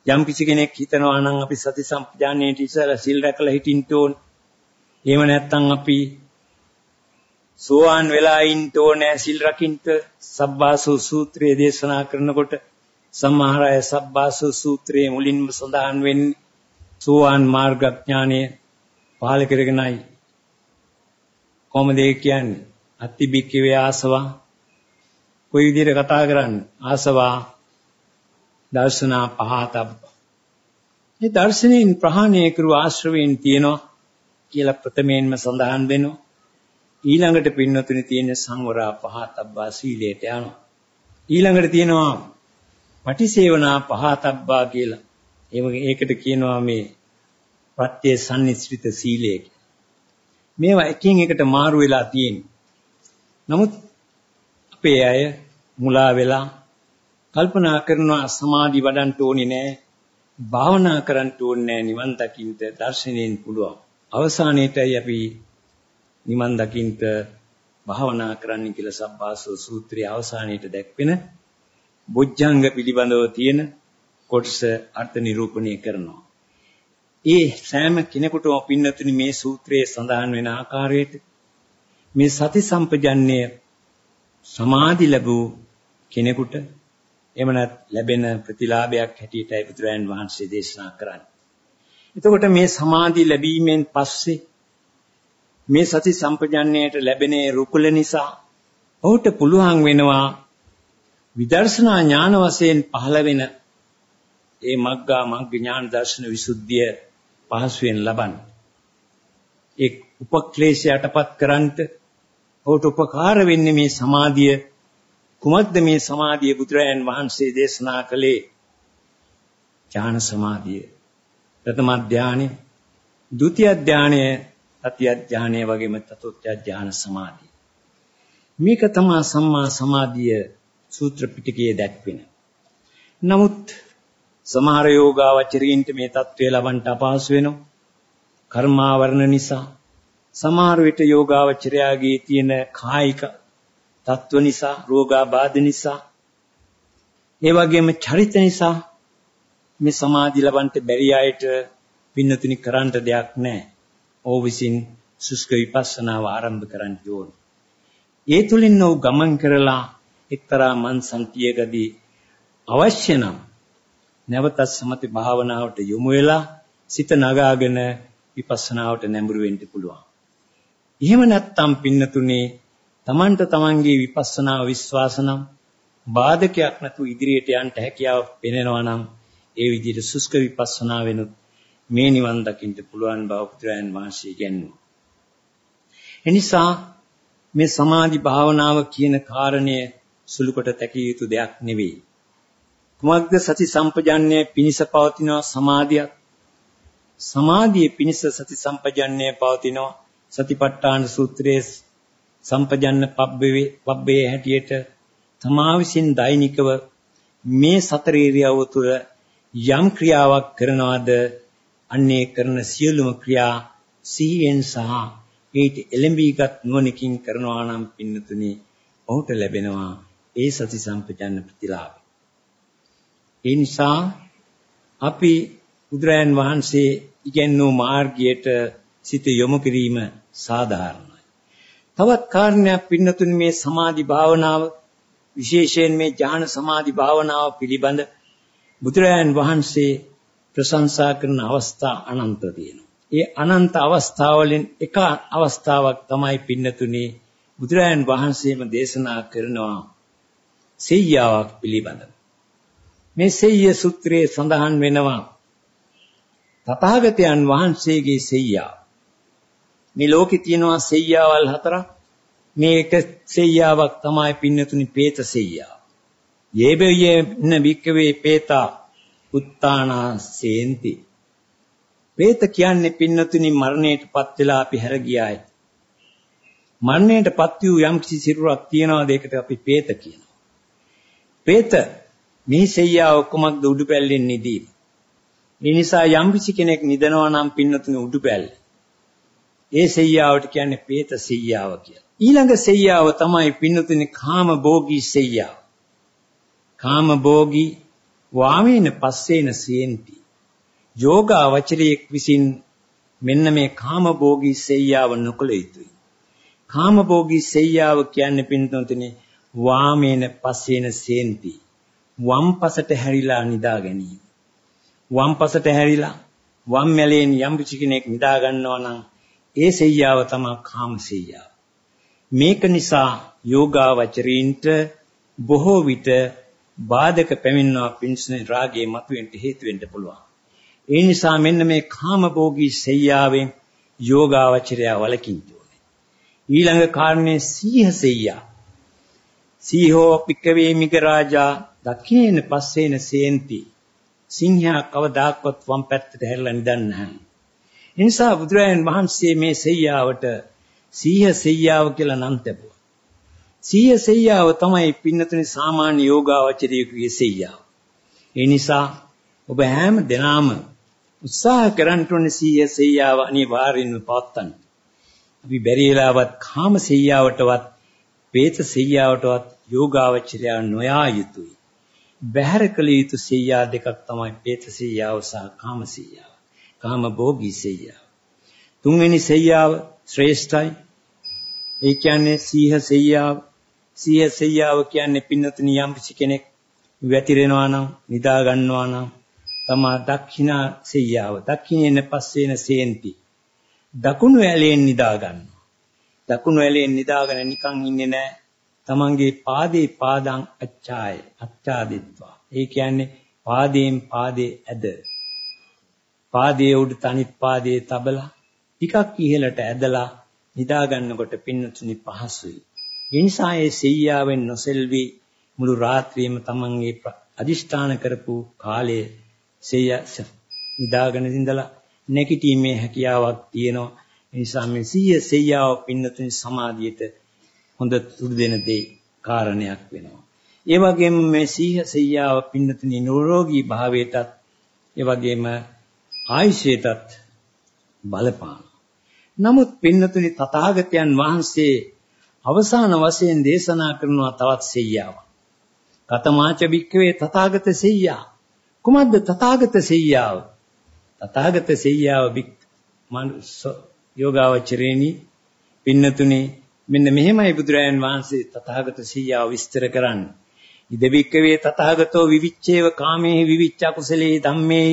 යම් කිසි කෙනෙක් හිතනවා නම් අපි සති සම්පජානනයේ ඉස්සලා සිල් රැකලා හිටින්න ඕන. එහෙම නැත්නම් අපි සෝවාන් වෙලා ඉන්න ඕනේ සිල් රකින්න සබ්බාසෝ සූත්‍රයේ දේශනා කරනකොට සම්මාහරය සබ්බාසෝ සූත්‍රයේ මුලින්ම සඳහන් වෙන්නේ සෝවාන් මාර්ගඥානය පහල කරගෙනයි කොහොමද ඒ කියන්නේ අත්තිබික්කවේ ආසවා. කොයි විදිහට කතා කරන්නේ? ආසවා දර්ශනා පහතබ්බ මේ දර්ශනෙන් ප්‍රහාණය කරු ආශ්‍රවයෙන් තියෙනවා කියලා ප්‍රථමයෙන්ම සඳහන් වෙනවා. ඊළඟට පින්නතුනි තියෙන සංවරා පහතබ්බා සීලයට යනවා. ඊළඟට තියෙනවා පටිසේවනා පහතබ්බා කියලා. ඒකට කියනවා මේ ප්‍රත්‍ය සම්නිස්ෘත සීලය මේවා එකින් එකට මාරු වෙලා තියෙන්නේ. නමුත් අපේ අය මුලා වෙලා කල්පනා කරනවා සමාධි වඩන්න ඕනේ නෑ. භාවනා කරන්න ඕනේ නෑ නිවන් දකින්න දර්ශනයෙන් පුළුවන්. අවසානයේටයි අපි නිවන් දකින්න භාවනා කරන්න කියලා සබ්බාසෝ සූත්‍රයේ අවසානයේට දැක්වෙන බොජ්ජංග පිළිබඳව තියෙන කොටස අර්ථ නිරූපණය කරනවා. ඒ සෑම කෙනෙකුටම පින්නතුනි මේ සූත්‍රයේ සඳහන් වෙන ආකාරයට මේ සති සම්පජන්ණය සමාධි ලැබූ කෙනෙකුට එමනත් ලැබෙන ප්‍රතිලාභයක් හැටියටයි බුදුරයන් වහන්සේ දේශනා කරන්නේ. එතකොට මේ සමාධි ලැබීමෙන් පස්සේ මේ සති සම්පජන්ණයට ලැබෙන රුකුල නිසා ඔහුට පුළුවන් වෙනවා විදර්ශනා ඥාන වශයෙන් පහළ වෙන ඒ මග්ගා මග්ග ඥාන දර්ශන විසුද්ධිය පහසුවෙන් ලබන්න. ඒ උපක්ලේශයටපත් කරන්ට ඔහුට උපකාර වෙන්නේ මේ සමාධිය. කුමක්ද මේ සමාධිය බුදුරයන් වහන්සේ දේශනා කළේ? ඥාන සමාධිය. ප්‍රථම ධානය ဒုတိ ය ධානය තතිය ධානය වගේම චතුත්ථ ධාන සමාධිය. මේක තමයි සම්මා සමාධිය සූත්‍ර පිටකයේ දැක්වෙන. නමුත් සමහර යෝගාවචරීන්ට මේ தત્ත්වය ලබන්න අපහසු වෙනවා. කර්මාවරණ නිසා සමහර විට යෝගාවචරයාගේ තියෙන කායික තත්ත්ව නිසා රෝගාබාධ නිසා ඒ වගේම චරිත නිසා මේ සමාධි ලබන්න බැරි අයට පින්නතුනි කරන්න දෙයක් නැහැ. ඕ විසින් සුස්ක විපස්සනාව ආරම්භ කරන්න ඕන. ඒ තුලින් ඔහු ගමන් කරලා එක්තරා මන් සම්තියකදී අවශ්‍ය නම් නැවතත් සමති භාවනාවට යොමු වෙලා සිත නගාගෙන විපස්සනාවට නැඹුරු වෙන්න පුළුවන්. එහෙම නැත්නම් පින්නතුනේ Tamanට Tamanගේ විපස්සනා විශ්වාසනම් බාධකයක් නැතුව ඉදිරියට යන්න හැකියාව පෙනෙනවා නම් ඒ විදිහට සුස්ක විපස්සනා වෙනුත් මේ නිවන් දකින්න පුළුවන් බව පුත්‍රයන් වහන්සේ කියනවා. එනිසා මේ සමාධි භාවනාව කියන කාරණය සුළු කොට තැකිය යුතු දෙයක් නෙවෙයි. කුමක්ද සති සම්පජන්ණය පිනිස පවතිනවා සමාධියක් සමාධිය පිනිස සති සම්පජන්ණය පවතිනවා සතිපට්ඨාන සූත්‍රයේ සම්පජන්න පබ්බේ පබ්බේ හැටියට තමා විසින් දෛනිකව මේ සතර ඉරියව්ව තුළ යම් ක්‍රියාවක් කරනවාද? අන්නේ කරන සියලුම ක්‍රියා සිහියෙන් සහ ඊට එළඹීගත් නුවණකින් කරනවා නම් පින්නතුනි ඔහුට ලැබෙනවා ඒ සති සම්පජන්න ප්‍රතිලාභ. ඒ නිසා අපි බුදුරයන් වහන්සේ ඉගැන්වූ මාර්ගයට සිත යොමු කිරීම සාධාරණයි. තවත් කාරණයක් පින්නතුනි මේ සමාධි භාවනාව විශේෂයෙන් මේ ඥාන සමාධි භාවනාව පිළිබඳ බුදුරයන් වහන්සේ ප්‍රශංසා කරන අවස්ථා අනන්ත තියෙනවා. ඒ අනන්ත අවස්ථාවලින් එක අවස්ථාවක් තමයි පින්නතුනි බුදුරයන් වහන්සේම දේශනා කරනවා සෙයියාවක් පිළිබඳව. මේ සෙය්‍ය සූත්‍රයේ සඳහන් වෙනවා තථාගතයන් වහන්සේගේ සෙය්‍යාව. මේ ලෝකේ තියෙනවා සෙයියාවල් හතරක්. මේක සෙයියාවක් තමයි පින්නතුනි පේත සෙයියාව. යේබයේන වික්කවේ පේතා උත්තානා සේන්ති. පේත කියන්නේ පින්නතුනි මරණයටපත් වෙලා අපි හැර ගියායි. මරණයටපත් වූ යම්කිසි සිරුරක් තියනවාද ඒකට අපි පේත කියනවා. පේත මේ සෙයියාව කොමක්ද උඩුපැල්ලෙන් නිදීම. මේ නිසා යම්කිසි කෙනෙක් නිදනවා නම් පින්නතුනි උඩුපැල්ලේ ඒ සෙයියාවට කියන්නේ പ്രേත සෙයියාව කියලා. ඊළඟ සෙයියාව තමයි පින්නතුනේ කාම භෝගී සෙයියාව. කාම භෝගී වාමේන පස්සේන සියන්ති. යෝගාවචරයේ විසින් මෙන්න මේ කාම භෝගී සෙයියාව නොකළ යුතුයි. කාම භෝගී සෙයියාව කියන්නේ පින්නතුනේ වාමේන පස්සේන සියන්ති. වම් පසට හැරිලා නිදා ගැනීම. වම් පසට හැරිලා වම් මැලෙන් යම් කිසි කෙනෙක් නිදා ගන්නවා නම් ඒ සෙයියාව තමයි කාම සෙයියාව. මේක නිසා යෝගාවචරීන්ට බොහෝ විට බාධක පැමිණෙනවා පින්සනේ රාගයේ මතුවෙන්න හේතු වෙන්න පුළුවන්. ඒ නිසා මෙන්න මේ කාමභෝගී සෙයියාවෙන් යෝගාවචරය වලකින්න ඕනේ. ඊළඟ කාරණේ සීහ සෙයියා. සීහෝ පික්කවේ මිගරාජා දක්ඛිනේන පස්සේන සේන්ති. සිංහයා කවදාක්වත් වම් පැත්තට හැරිලා නිදන්නේ නැහැ. ඒ නිසා බුදුරජාණන් වහන්සේ මේ සෙය්‍යාවට සීහ සෙය්‍යාව කියලා නම් තැබුවා. සීහ සෙය්‍යාව තමයි පින්නතුනි සාමාන්‍ය යෝගාවචරයෙකුගේ සෙය්‍යාව. ඒ නිසා ඔබ හැම දිනාම උත්සාහ කරන්න ඕනේ සීහ සෙය්‍යාව අනිවාර්යෙන්ම පවත්වන්න. අපි බැරි වෙලාවත් කාම සෙය්‍යාවටවත් වේත සෙය්‍යාවටවත් යෝගාවචරය නොයා යුතුයි. බහැර කළ යුතු සෙය්‍යා දෙකක් තමයි වේත සෙය්‍යාව සහ කාම සෙය්‍යාව. කාම භෝගී සෙයියාව. තුන්වෙනි සෙයියාව ශ්‍රේෂ්ඨයි. ඒ කියන්නේ සීහ සෙයියාව. සීහ සෙයියාව කියන්නේ පින්නතුනි යම් කෙනෙක් වැතිරෙනවා නම්, නිදා ගන්නවා නම් තමා දක්ෂිනා සෙයියාව දක්ෂිනේන පස්සේන සේන්ති දකුණු ඇලෙන් නිදා ගන්නවා දකුණු ඇලෙන් නිදාගෙන නිකන් ඉන්නේ නැහැ තමන්ගේ පාදේ පාදං අච්ඡාය අච්ඡාදිත්වා ඒ කියන්නේ පාදයෙන් පාදේ ඇද පාදයේ උඩ තනිත් පාදයේ තබලා ටිකක් ඉහළට ඇදලා නිදා ගන්නකොට පින්නතුනි පහසුයි ඒ නිසා ඒ සෙයියාවෙන් නොසෙල්වි මුළු රාත්‍රියම තමන්ගේ අදිෂ්ඨාන කරපු කාලයේ සෙය නිදාගෙන ඉඳලා නැගිටීමේ හැකියාවක් තියෙනවා. ඒ නිසා මේ සීය සෙයියාව පින්නතුනි සමාධියට හොඳ තුරු දෙන දෙයි කාරණයක් වෙනවා. ඒ වගේම මේ සීහ සෙයියාව පින්නතුනි නිරෝගී භාවයටත් ඒ වගේම ආයුෂයටත් බලපාන. නමුත් පින්නතුනි තථාගතයන් වහන්සේ අවසාන වශයෙන් දේශනා කරනවා තවත් සෙයියාවක්. කතමාච බික්කවේ තථාගත සෙයියා කුමද්ද තථාගත සෙයියාව? තථාගත සෙයියාව යෝගාවචරේනි පින්නතුනි මෙන්න මෙහෙමයි බුදුරයන් වහන්සේ තථාගත සෙයියාව විස්තර කරන්නේ. ඉදවික්කවේ තථාගතෝ විවිච්ඡේව කාමේ විවිච්ඡ කුසලේ ධම්මේ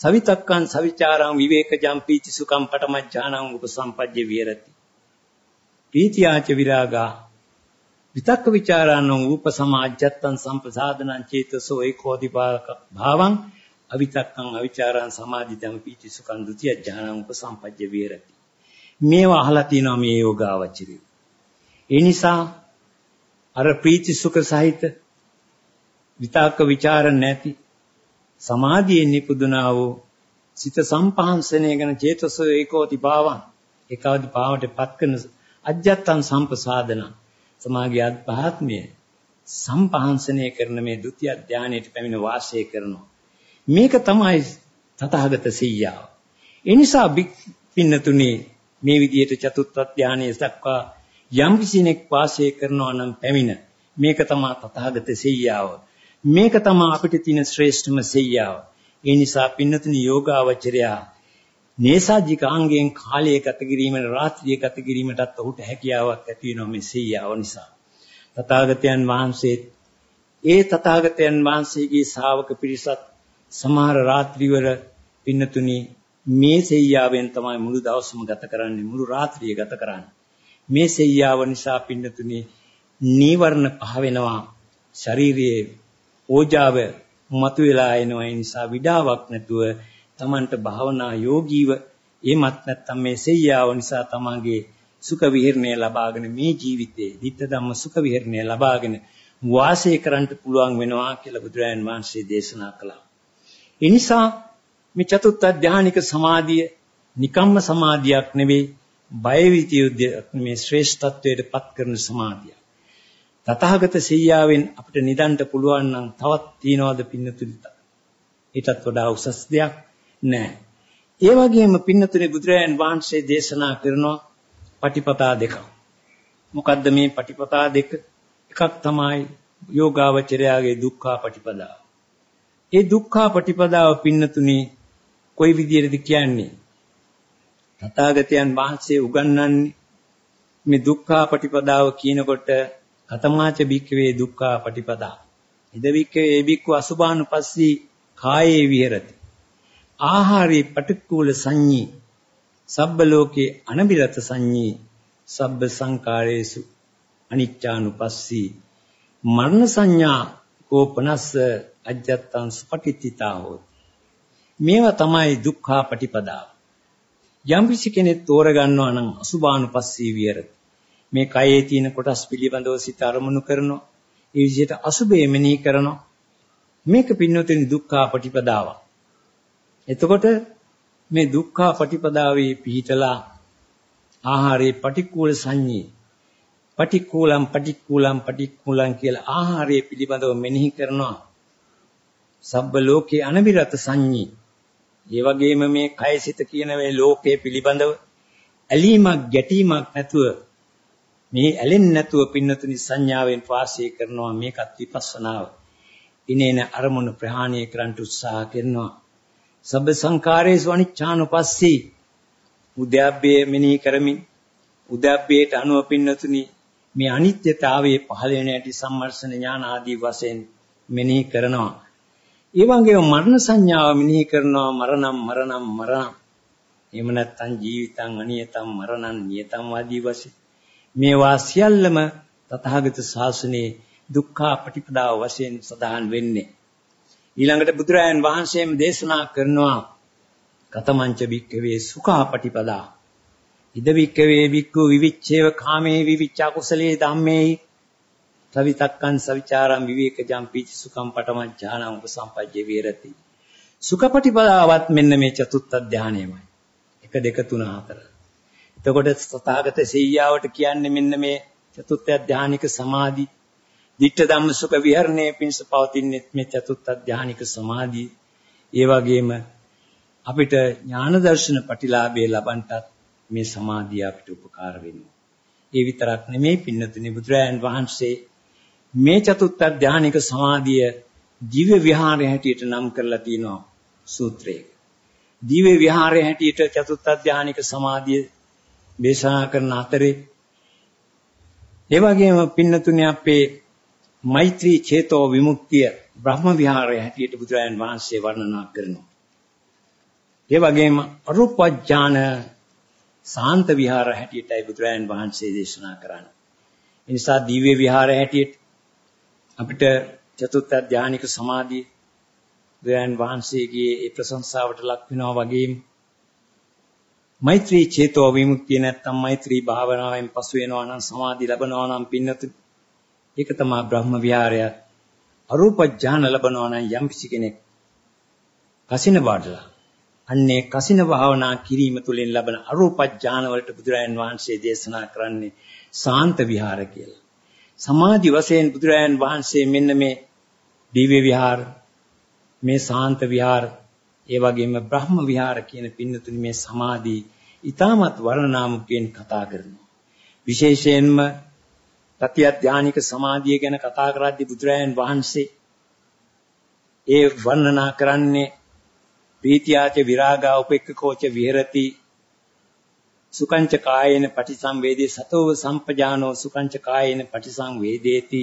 සවිතක්කං සවිචාරං විවේකජං පීති සුඛං පටමච්ඡානං උපසම්පජ්ජේ විහෙරති. පීතියාච විරාගා විතක්ක ਵਿਚාරානං උපසමාජ්ජත්තං සම්පසාදනං චේතසෝ ඒකෝදිපාක භාවං අවිතක්කං අවිචාරං සමාධිතං පීති සුඛං ဒ ුතිය ඥානං උපසම්පජ්ජේ විහෙරති. මේවා අහලා තියෙනවා මේ යෝගාවචරය. ඒ නිසා අර ප්‍රීති සුඛ සහිත විතක්ක ਵਿਚාර නැති සමාධියෙන් නිපුදුනා වූ සිත සම්පහන්සනය කරන චේතසෝ ඒකෝති භාවං ඒකවදි භාවයටපත් කරන අජ්ජත්තං සම්පසාදනං සමාගයේ අත්පහත්මය සම්පහන්සනය කරන මේ ဒုတိ ය ධානයට පැමිණ වාසය කරනවා. මේක තමයි තථාගත සීයාව. ඒ නිසා පින්නතුනේ මේ විදිහට චතුත්ථ ධානයේ දක්වා යම් කිසිනෙක් වාසය කරනවා නම් පැමිණ මේක තමයි තථාගත සීයාව. මේක තමයි අපිට තියෙන ශ්‍රේෂ්ඨම සීයාව. ඒ නිසා පින්නතුනි යෝගාවචරයා නේසාජික අංගයෙන් කාලය ගත කිරීමට රාත්‍රිය ගත කිරීමටත් ඔහුට හැකියාවක් ඇති වෙනවා මේ සීයාව නිසා. තථාගතයන් වහන්සේ ඒ තථාගතයන් වහන්සේගේ ශ්‍රාවක පිරිසත් සමහර රාත්‍රිවල පින්නතුනි මේ සෙයියාවෙන් තමයි මුළු දවසම ගත කරන්නේ මුළු රාත්‍රිය ගත කරන්නේ මේ සෙයියාව නිසා පින්නතුනි නීවරණ පහ වෙනවා ශාරීරියේ ඕජාව මතුවලා එනවා ඒ නිසා විඩාවක් නැතුව තමන්ට භාවනා යෝගීව එමත් නැත්නම් මේ සෙයියාව නිසා තමන්ගේ සුඛ විහරණය ලබාගෙන මේ ජීවිතේ ditta ධම්ම සුඛ විහරණය ලබාගෙන වාසය කරන්න පුළුවන් වෙනවා කියලා බුදුරජාණන් වහන්සේ දේශනා කළා. ඒ නිසා මේ චතුත්ථ ධානික සමාධිය නිකම්ම සමාධියක් නෙවෙයි බය විතියුද්ධ මේ ශ්‍රේෂ්ඨත්වයට පත් කරන සමාධිය. තථාගත සෙයියාවෙන් අපිට නිදන්ට පුළුවන් නම් තවත් තියනවාද පින්නතුලිත. ඊටත් වඩා උසස් දෙයක් නැහැ. ඒ වගේම පින්නතුනේ බුදුරජාන් වහන්සේ දේශනා කරනවා පටිපදා දෙකක්. මොකද්ද මේ පටිපදා දෙක? එකක් තමයි යෝගාවචරයාගේ දුක්ඛා පටිපදාව. ඒ දුක්ඛා පටිපදාව පින්නතුනේ කොයි විදිහටද කියන්නේ? තථාගතයන් වහන්සේ උගන්වන්නේ මේ දුක්ඛා පටිපදාව කියනකොට කතමාච බික්කවේ දුක්ඛා පටිපදා. ඉද බික්කවේ බික්කු අසුභානුපස්සී කායේ විහෙරති. ආහාරේ පටික්කුල සංඤී සබ්බ ලෝකේ අනබිරත සංඤී සබ්බ සංකාරේසු අනිච්චානුපස්සී මරණ සංඥා කෝපනස්ස අජත්තං සුපටිත්‍ිතා හොත් මේවා තමයි දුක්ඛා පටිපදාව යම් කිසි කෙනෙක් තෝරගන්නවා නම් අසුභානුපස්සී විහෙරති මේ කයේ තියෙන කොටස් පිළිබඳව සිත අරමුණු කරනවා. ඒ විදිහට අසුභය මෙනෙහි කරනවා. මේක පින්නොතින් දුක්ඛා පටිපදාවක්. එතකොට මේ දුක්ඛා පටිපදාවේ පිහිටලා ආහාරේ පටික්කුල සංඤේ පටික්කුලම් පටික්කුලම් පටික්කුලම් කියලා ආහාරයේ පිළිබඳව මෙනෙහි කරනවා. සබ්බ ලෝකේ අනබිරත සංඤී. ඒ වගේම මේ කයසිත කියන මේ ලෝකයේ පිළිබඳව ඇලීමක් ගැටීමක් නැතුව මේ ඇලෙන්නේ නැතුව පින්නතුනි සංඥාවෙන් වාසය කරනවා මේකත් විපස්සනාව. ඉනේන අරමුණු ප්‍රහාණය කරන්න උත්සාහ කරනවා. සබ්බ සංකාරේසු අනිච්ඡානුපස්සී උද්‍යප්පේ මෙනෙහි කරමින් උද්‍යප්පේට අනුව පින්නතුනි මේ අනිත්‍යතාවයේ පහළ වෙන ඇති සම්මර්ෂණ ඥාන ආදී වශයෙන් මෙනෙහි කරනවා. ඒ වගේම මරණ සංඥාව මෙනෙහි කරනවා මරණම් මරණම් මරණම්. එහෙම නැත්නම් ජීවිතං අනියතං මරණං නියතං ආදී වශයෙන් මේවා සියල්ලම තථාගත ශාසනයේ දුක්ඛ පටිපදාව වශයෙන් සඳහන් වෙන්නේ. ඊළඟට බුදුරජාන් වහන්සේම දේශනා කරනවා කතමංච බික්කවේ සුඛා පටිපදා. ඉද බික්කවේ බික්කු විවිච්ඡේව කාමේ විවිච්ඡා කුසලේ ධම්මේ සවිතක්කං සවිචාරං විවේකජං පීති සුඛං පටමඥානං උපසම්පජ්ජේ විහෙරති. සුඛපටිපදාවත් මෙන්න මේ චතුත්ථ ධානයමයි. 1 2 3 4. එතකොට සතාගත සෙයියාවට කියන්නේ මෙන්න මේ චතුත්ථ ධානික සමාධි. ditta ධම්ම සුඛ විහරණයේ පිණිස පවතින්නේ මේ චතුත්ථ ධානික සමාධිය. ඒ වගේම අපිට ඥාන දර්ශන ප්‍රතිලාභය ලබන්නටත් මේ සමාධිය අපිට උපකාර වෙනවා. ඒ විතරක් නෙමෙයි පින්නතුනි බුදුරයන් වහන්සේ මේ චතුත්ථ ධානික සමාධිය දිව්‍ය විහාරය හැටියට නම් කරලා තියෙනවා සූත්‍රයේ. දිව්‍ය විහාරය හැටියට චතුත්ථ ධානික සමාධිය දේශනා කරන අතරේ ඒ වගේම පින්නතුනේ අපේ මෛත්‍රී චේතෝ විමුක්තිය බ්‍රහ්ම විහාරය හැටියට බුදුරජාන් වහන්සේ වර්ණනා කරනවා. ඒ වගේම අරුපඥාන සාන්ත විහාර හැටියටයි බුදුරජාන් වහන්සේ දේශනා කරන්නේ. ඒ නිසා දිව්‍ය විහාරය හැටියට අපිට චතුත්ථ ධානික සමාධිය බුදුරජාන් වහන්සේගේ ඒ ප්‍රශංසාවට ලක් වෙනවා වගේම මෛත්‍රී චේතෝ විමුක්තිය නැත්තම් මෛත්‍රී භාවනාවෙන් පසු වෙනවා නම් සමාධි ලැබනවා නම් පින්නතු ඒක තමයි බ්‍රහ්ම විහාරය අරූප ඥාන ලැබනවා නම් යම් කෙනෙක් කසින බාඩලා අන්නේ කසින භාවනා කිරීම තුළින් ලබන අරූප ඥාන වලට බුදුරජාන් වහන්සේ දේශනා කරන්නේ සාන්ත විහාර කියලා. සමාධි වශයෙන් බුදුරජාන් වහන්සේ මෙන්න මේ දිව්‍ය විහාර මේ සාන්ත විහාර ඒ වගේම බ්‍රහ්ම විහාර කියන පින්නතුනි මේ සමාධි ඊටමත් වර්ණනාමුකයෙන් කතා කරනවා. විශේෂයෙන්ම තතිය ධානික සමාධිය ගැන කතා කරද්දී බුදුරජාණන් වහන්සේ ඒ වර්ණනා කරන්නේ ප්‍රීතියාච විරාගා උපෙක්ඛකෝච විහෙරති සුකංච කායේන පටිසංවේදී සතෝ සම්පජානෝ සුකංච කායේන පටිසංවේදේති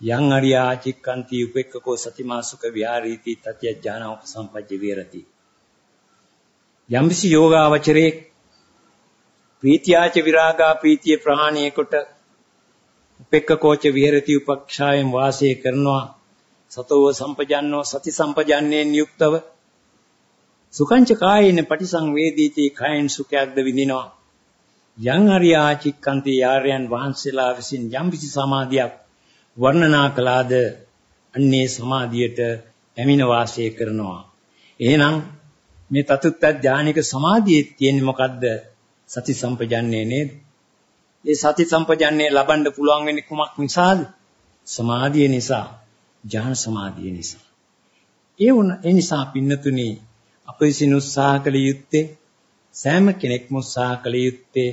යං අරියා චික්කන්ති උපෙක්කකෝ සතිමාසුක විහාරීති තත්‍ය ඥානෝප සම්පජ්ජ විරති යම්සි යෝගාවචරේ ප්‍රීතියාච විරාගා ප්‍රීතිය ප්‍රහාණය කොට උපෙක්කකෝච විහෙරති උපක්ෂායෙන් වාසය කරනවා. සතෝ සම්පජන්නෝ සති සම්පජන්නේන් යුක්තව සුඛංච කායේන පටිසංවේදීති කායන් සුඛයක්ද විඳිනවා. යං අරියා චික්කන්ති යාරයන් වහන්සේලා විසින් යම්කිසි සමාධියක් වර්ණනා කළාද අන්නේ සමාධියට පැමිණ වාසය කරනවා. එහෙනම් මේ තතුත්ත ධානික සමාධියේ තියෙන්නේ මොකද්ද? සති සම්පජන්නේ නේද? ඒ සති සම්පජන්නේ ලබන්න පුළුවන් වෙන්නේ කුමක් නිසාද? සමාධිය නිසා, ඥාන සමාධිය නිසා. ඒ වුණ ඒ නිසා පින්නතුනි අප විසින් උත්සාහ කළ යුත්තේ සෑම කෙනෙක්ම උත්සාහ කළ යුත්තේ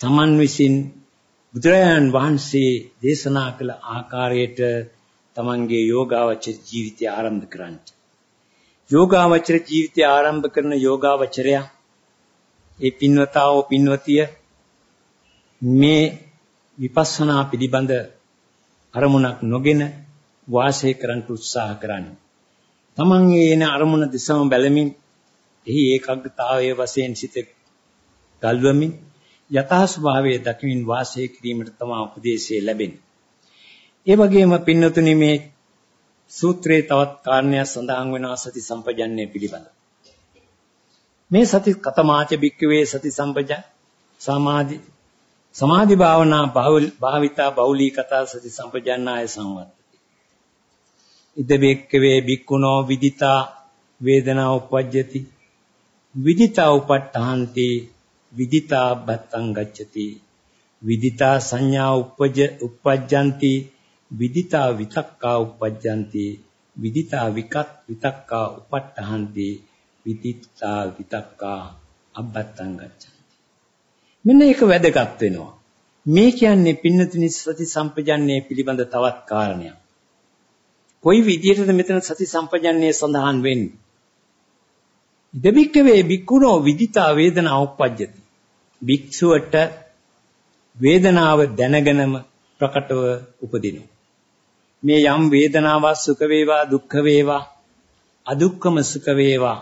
Taman විසින් බුදුරජාණන් වහන්සේ දේශනා කළ ආකාරයට තමන්ගේ යෝගාවචර ජීවිතය ආරම්භ කරන්න. යෝගාවචර ජීවිතය ආරම්භ කරන යෝගාවචරය ඒ පින්වතාවෝ පින්වතිය මේ විපස්සනා පිළිබඳ අරමුණක් නොගෙන වාසය කරන්න උත්සාහ කරන්නේ. තමන්ගේ එන අරමුණ දිසම බැලමින් එහි ඒකාග්‍රතාවයේ වශයෙන් සිත ගල්වමින් යථා ස්වභාවයේ දකිමින් වාසය කිරීමට තමයි උපදේශය ලැබෙන්නේ. ඒ වගේම පින්නතුනි මේ සූත්‍රයේ තවත් කාරණයක් සඳහන් වෙනවා සති සම්පජන්ණය පිළිබඳ. මේ සති කතමාච බික්කවේ සති සම්පජ සමාධි සමාධි භාවනා භාවිතා බෞලී කතා සති සම්පජන්නාය සංවත්තති. ඉද බික්කවේ බික්කුණෝ විදිතා වේදනා උපජ්ජති විදිතා උපට්ඨාන්ති විදිතා බත්තං ගච්ඡති. විදිතා සංඥා උපජ උපජ්ජಂತಿ. විදිතා විතක්කා උපජ්ජಂತಿ. විදිතා විකත් විතක්කා උපට්ඨහන්ති විදිතා විතක්කා අබ්බත්තං ගච්ඡanti. මෙන්න ඒක වැදගත් වෙනවා. මේ කියන්නේ පින්නතුනි සති සම්පජන්නේ පිළිබඳ තවත් කාරණයක්. කොයි විදියටද මෙතන සති සම්පජන්නේ සඳහන් වෙන්නේ? දෙබික්කවේ බික්කුණෝ විදිතා වේදනා උපජ්ජති භික්ෂුවට වේදනාව දැනගෙනම ප්‍රකටව උපදිනවා. මේ යම් වේදනාවක් සුඛ වේවා දුක්ඛ වේවා අදුක්ඛම සුඛ වේවා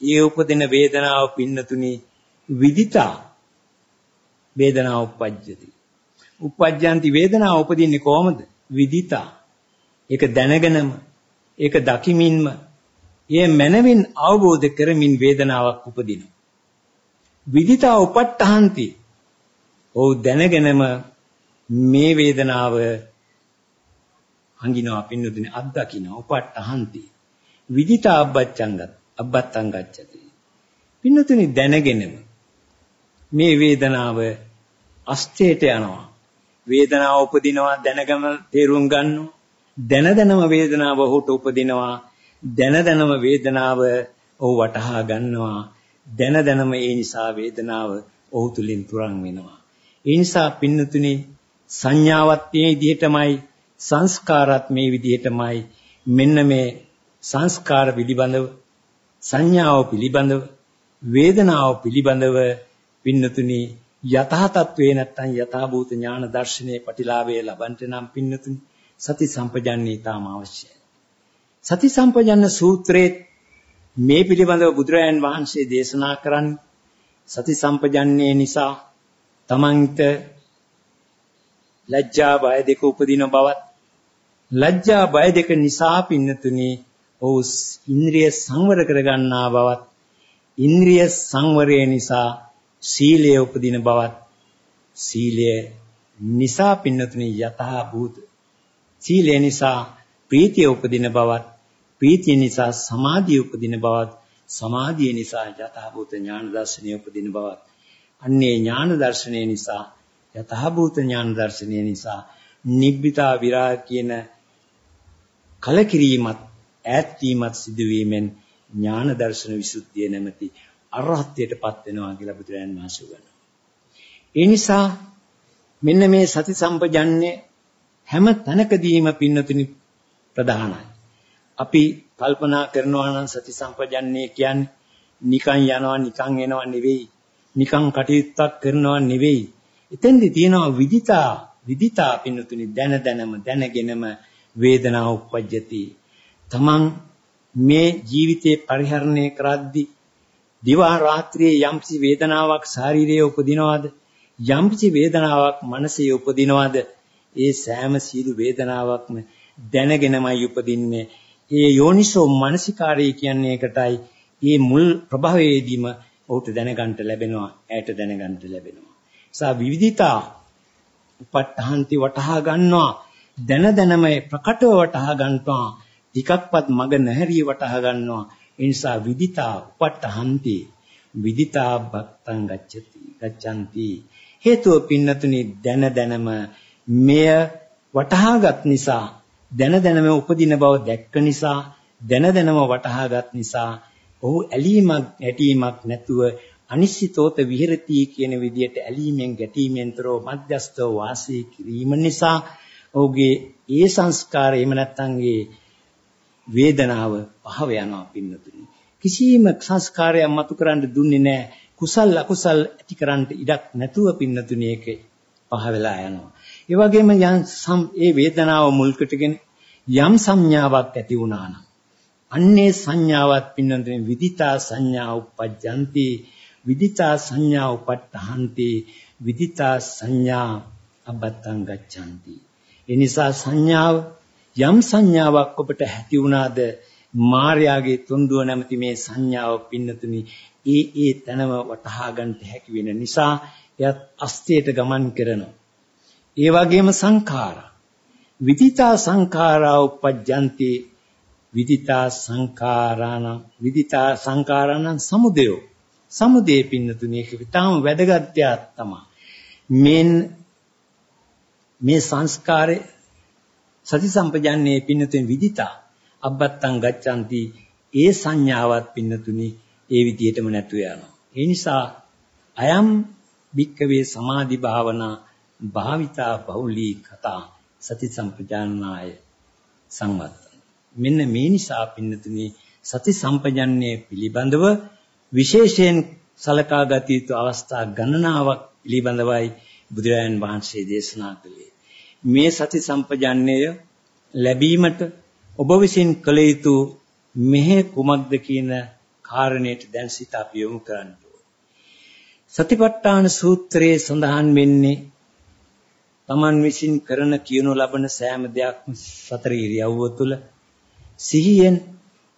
ඒ උපදින වේදනාව පින්නතුනි විදිතා වේදනාව උපජ්ජති. උපජ්ජanti වේදනාව උපදින්නේ කොහොමද? විදිතා. ඒක දැනගෙනම ඒක දකිමින්ම ඒ මනමින් අවබෝධ කරමින් වේදනාවක් උපදිනවා. විදිතා උපට්ඨහන්ති ඔව් දැනගෙනම මේ වේදනාව හංගිනවා පින්නුදිනේ අත්දකින්න උපට්ඨහන්ති විදිතා අබ්බච්චංගත් අබ්බත්තං ගච්ඡති පින්නතුනි දැනගෙනම මේ වේදනාව අස්තේට යනවා. වේදනාව උපදිනවා දැනගම තේරුම් ගන්නවා. දැන දැනම වේදනාව ඔහුට උපදිනවා. දැන දැනම වේදනාව ඔහු වටහා ගන්නවා. දැන දැනම ඒ නිසා වේදනාව ඔහු තුලින් තුරන් වෙනවා. ඒ නිසා පින්නතුනි සංඥාවත් මේ විදිහටමයි සංස්කාරات මේ විදිහටමයි. මෙන්න මේ සංස්කාර පිළිබඳව සංඥාව පිළිබඳව වේදනාව පිළිබඳව පින්නතුනි යථා තත්වේ නැත්තම් යථා භූත ඥාන දර්ශනයේ ප්‍රතිලාභය ලබන්ට නම් පින්නතුනි සති සම්පජන්ණී තාම අවශ්‍යයි. සති සම්පජන්න සූත්‍රයේ මේ පිළිබඳව බුදුරජාන් වහන්සේ දේශනා කරන්නේ සති සම්පජන්නේ නිසා තමන්ට ලැජ්ජා බය දෙක උපදින බවත් ලැජ්ජා බය දෙක නිසා පින්නතුනි ඔහු ඉන්ද්‍රිය සංවර කරගන්නා බවත් ඉන්ද්‍රිය සංවරය නිසා සීලය උපදින බවත් සීලය නිසා පින්නතුනි යතහ භූත. සීලය නිසා ප්‍රීතිය උපදින බවත් ප්‍රීතිය නිසා සමාධිය උපදින බවත් සමාධිය නිසා යථාභූත ඥාන දර්ශනය උපදින බවත් අන්නේ ඥාන දර්ශනය නිසා යථාභූත ඥාන දර්ශනය නිසා නිබ්බිතා විරාග කියන කලකිරීමත් ඈත් වීමත් සිදුවීමෙන් ඥාන දර්ශන විසුද්ධිය නැමැති අරහත්ත්වයටපත් වෙනවා කියලා බුදුරජාණන් වහන්සේ වදාළා. ඒ නිසා මෙන්න මේ සති සම්පජන්නේ හැම තැනකදීම පින්නතුනි ප්‍රධානයි. අපි කල්පනා කරනවා නම් සති සම්පජන්නේ කියන්නේ නිකන් යනවා නිකන් එනවා නෙවෙයි. නිකන් කටයුත්තක් කරනවා නෙවෙයි. එතෙන්දී තියෙනවා විදිතා විදිතා පින්නතුනි දැන දැනම දැනගෙනම වේදනාව උපජ්ජති. තමන් මේ ජීවිතේ පරිහරණය කරද්දී දිවා රාත්‍රියේ යම්සි වේදනාවක් ශාරීරියේ උපදිනවද යම්සි වේදනාවක් මනසේ උපදිනවද ඒ සෑම සීළු වේදනාවක්ම දැනගෙනමයි උපදින්නේ ඒ යෝනිසෝ මනසිකාරය කියන්නේ ඒකටයි මේ මුල් ප්‍රභවයේදීම ඔහුට දැනගන්න ලැබෙනවා ඇයට දැනගන්න ලැබෙනවා. සා විවිධිතා උපට්ඨහන්ති වටහා ගන්නවා. දැන දැනම ප්‍රකටව වටහා ගන්නවා. ටිකක්වත් මග නැහැරිය වටහා ගන්නවා. ඒ නිසා විදිතා උපට්ඨහන්ති විදිතා භක්තං ගච්ඡති ගච්ඡanti. හේතුව පින්නතුනි දැන දැනම මෙය වටහාගත් නිසා දැන දැනම උපදින බව දැක්ක නිසා දැන දැනම වටහාගත් නිසා ඔහු ඇලීමක් ගැටීමක් නැතුව අනිශ්චිතෝත විහෙරති කියන විදිහට ඇලීමෙන් ගැටීමෙන්තරෝ මධ්‍යස්තව වාසය කිරීම නිසා ඔහුගේ ඒ සංස්කාරය එහෙම නැත්නම් ඒ වේදනාව පහව යනවා පින්නතුනි. කිසිම සංස්කාරයක් මතු කරන්න දුන්නේ නැහැ. කුසල් අකුසල් ඇති කරන්න ඉඩක් නැතුව පින්නතුනි ඒක පහ වෙලා යනවා. ඒ වගේම යම් ඒ වේදනාව මුල් කොටගෙන යම් සංඥාවක් ඇති වුණා නම් අන්නේ සංඥාවත් පින්නන්තේ විදිතා සංඥා උපජ්ජಂತಿ විදිතා සංඥා උපට්ඨහන්ති විදිතා සංඥා අබත්තං ගච්ඡanti. ඒ නිසා සංඥාව යම් සංඥාවක් ඔබට ඇති වුණාද මායාගේ තුන්දුව නැමැති මේ සංඥාව පින්නතුනි ඒ ඒ තැනම වටහා ගන්නට හැකි වෙන නිසා එයත් අස්තියට ගමන් කරනවා. ඒ වගේම සංඛාරා. විදිතා සංඛාරා උපජ්ජಂತಿ. විදිතා සංඛාරාණ විදිතා සංඛාරාණ සමුදයෝ. සමුදේ පින්නතුනි ඒක තාම වැදගත් දෙයක් තමයි. මෙන් මේ සංස්කාරය සති සම්පජන්නේ පින්නතුනි විදිතා. අබ්බත්තං ගච්ඡanti. ඒ සංඥාවත් පින්නතුනි ඒ විදිහටම නැතු යනවා. ඒ නිසා අයම් භික්කවේ සමාධි භාවනා භාවිතා බහුලී කතා සති සම්පජානාය සංවත්තන. මෙන්න මේ නිසා පින්නතුනි සති සම්පජන්නේ පිළිබඳව විශේෂයෙන් සලකා ගත යුතු අවස්ථා ගණනාවක් පිළිබඳවයි බුදුරජාණන් වහන්සේ දේශනා කළේ. මේ සති සම්පජන්නේය ලැබීමට ඔබ විසින් කළ යුතු මෙහෙ කුමක්ද කියන කාරණයට දැන් සිත අපි යොමු කරන්න සතිපට්ඨාන සූත්‍රයේ සඳහන් වෙන්නේ තමන් විසින් කරන කියනු ලබන සෑම දෙයක්ම සතර ඉරියව්ව තුළ සිහියෙන්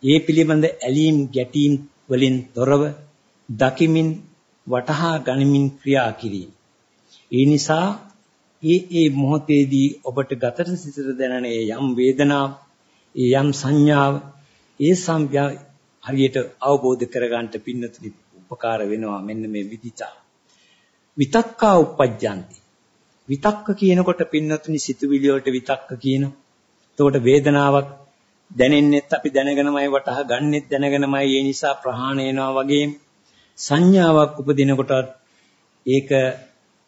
ඒ පිළිබඳ ඇලීම් ගැටීම් වලින් තොරව දකිමින් වටහා ගනිමින් ක්‍රියා කිරීම. ඒ නිසා ඒ ඒ මොහොතේදී ඔබට ගතට සිතට දැනෙන යම් වේදනාව, යම් සංඥාව, ඒ සංඥා හරියට අවබෝධ කරගන්නට පින්නතුනි උපකාර වෙනවා මෙන්න මේ විදිතා. විතක්කා උපජ්ජಂತಿ විතක්ක කියනකොට පින්නතුනි සිතුවිලි වලට විතක්ක කියනවා. එතකොට වේදනාවක් දැනෙන්නෙත් අපි දැනගෙනමයි වටහා ගන්නෙත් දැනගෙනමයි. ඒ නිසා ප්‍රහාණය වෙනවා වගේම සංඥාවක් උපදිනකොට ඒක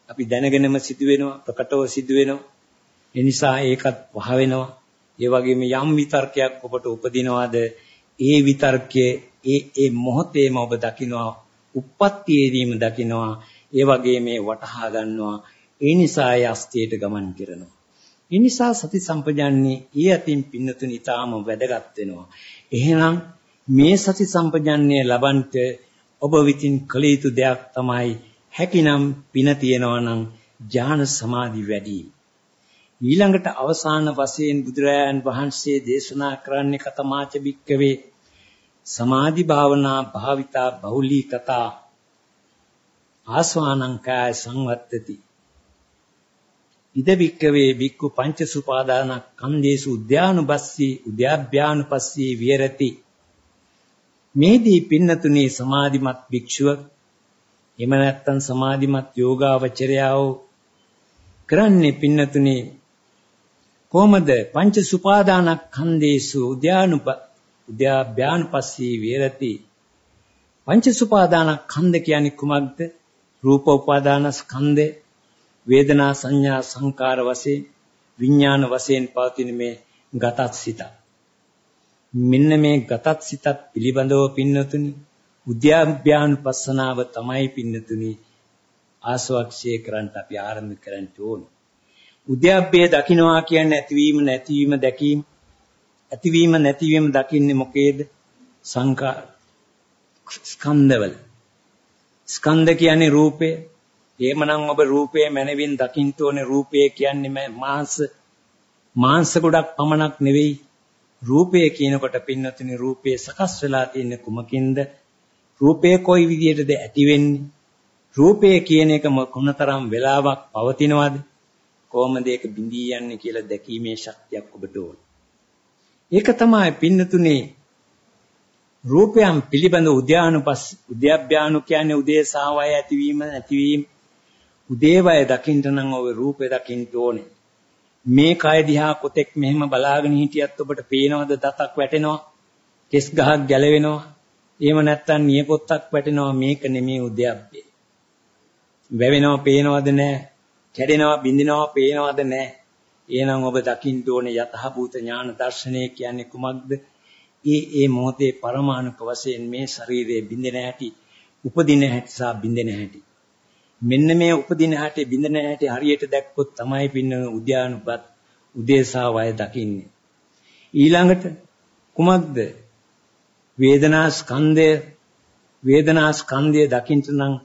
අපි දැනගෙනම සිදු වෙනවා ප්‍රකටව සිදු වෙනවා ඒ නිසා ඒකත් වහ වෙනවා ඒ වගේම යම් විතර්කයක් ඔබට උපදිනවාද ඒ විතර්කයේ ඒ ඒ මොහොතේම ඔබ දකිනවා උප්පත්තියේදීම දකිනවා. ඒ වගේ මේ වටහා ගන්නවා. ඒ නිසා ඒ අස්තියට ගමන් කරනවා. ඒ නිසා සති සම්පජන්නේ ඊ අතින් පින්නතුනි ඊටාම වැදගත් වෙනවා. එහෙනම් මේ සති සම්පජන්නේ ලබන්ට ඔබ විතින් කළ යුතු දෙයක් තමයි හැකිනම් පින තියනවා නම් ඥාන සමාධි වැඩි. ඊළඟට අවසාන වශයෙන් බුදුරජාන් වහන්සේ දේශනා කරන්නේ කතමාච බික්කවේ සමාධි භාවනා භාවිතා බහුලී කතා ආස්වානං කාය සංවත්තති ඉද වික්කවේ වික්කු පංච සුපාදාන කන්දේසු උද්‍යානුපස්සී උද්‍යාභ්‍යානුපස්සී විහෙරති. මේදී පින්නතුනි සමාධිමත් භික්ෂුව එම නැත්තම් සමාධිමත් යෝගාවචරයාව කරන්නේ පින්නතුනි කොහමද? පංච සුපාදාන කන්දේසු උද්‍යානුප උද්‍යාභ්‍යානුපස්සී විහෙරති. පංච සුපාදාන කන්ද කියන්නේ කුමක්ද? රූප උපාදාන ස්කන්ධේ වේදනා සංඥා සංකාර වශයෙන් විඥාන වශයෙන් පවතින මේ ගතත් සිත. මෙන්න මේ ගතත් සිතත් පිළිබඳව පින්නතුනි උද්‍යාභ්‍යානුපස්සනාව තමයි පින්නතුනි ආස්වාක්ෂය කරන්න අපි ආරම්භ කරන්න ඕනේ. උද්‍යාභ්‍යය දකින්නවා කියන්නේ ඇතිවීම නැතිවීම දැකීම. ඇතිවීම නැතිවීම දකින්නේ මොකේද? සංකා ස්කන්ධවල. ස්කන්ධ කියන්නේ රූපය, එහෙමනම් ඔබ රූපයේ මනවින් දකින්න ඕනේ රූපය කියන්නේ මාංශ මාංශ ගොඩක් පමණක් නෙවෙයි. රූපය කියනකොට පින්නතුනි රූපේ සකස් වෙලා තියෙන කුමකින්ද? රූපය කොයි විදියටද ඇති වෙන්නේ? රූපය කියන එක මොනතරම් වෙලාවක් පවතිනවද? කොහොමද ඒක බිඳී යන්නේ කියලා දැකීමේ ශක්තියක් ඔබට ඕන. ඒක තමයි පින්නතුනේ රූපයන් පිළිබඳ උද්‍යානුපස් උද්‍යප්ඥානු කියන්නේ උදේ සාවය ඇතිවීම නැතිවීම. උදේවය දකින්න නම් ඔය රූපේ දකින්න ඕනේ. මේ කය දිහා කොතෙක් මෙහෙම බලාගෙන හිටියත් ඔබට පේනවද දතක් වැටෙනවා? කෙස් ගහක් ගැලවෙනවා? එහෙම නැත්නම් නියපොත්තක් වැටෙනවා මේක නෙමේ උද්‍යප්පේ. වැවෙනවා පේනවද නැහැ? කැඩෙනවා බින්දිනවා පේනවද නැහැ? එහෙනම් ඔබ දකින්න ඕනේ යතහභූත ඥාන දර්ශනය කියන්නේ කුමක්ද? ඒ ඒ මොහොතේ පරමාණුක වශයෙන් මේ ශරීරයේ බින්දෙන හැටි, උපදින හැටි සහ බින්දෙන හැටි මෙන්න මේ උපදින හැටි බින්දන හැටි හරියට දැක්කොත් තමයි පින්න උද්‍යානුපත් උදේසා වය දකින්නේ ඊළඟට කුමක්ද වේදනා ස්කන්ධය වේදනා ස්කන්ධය දකින්න නම්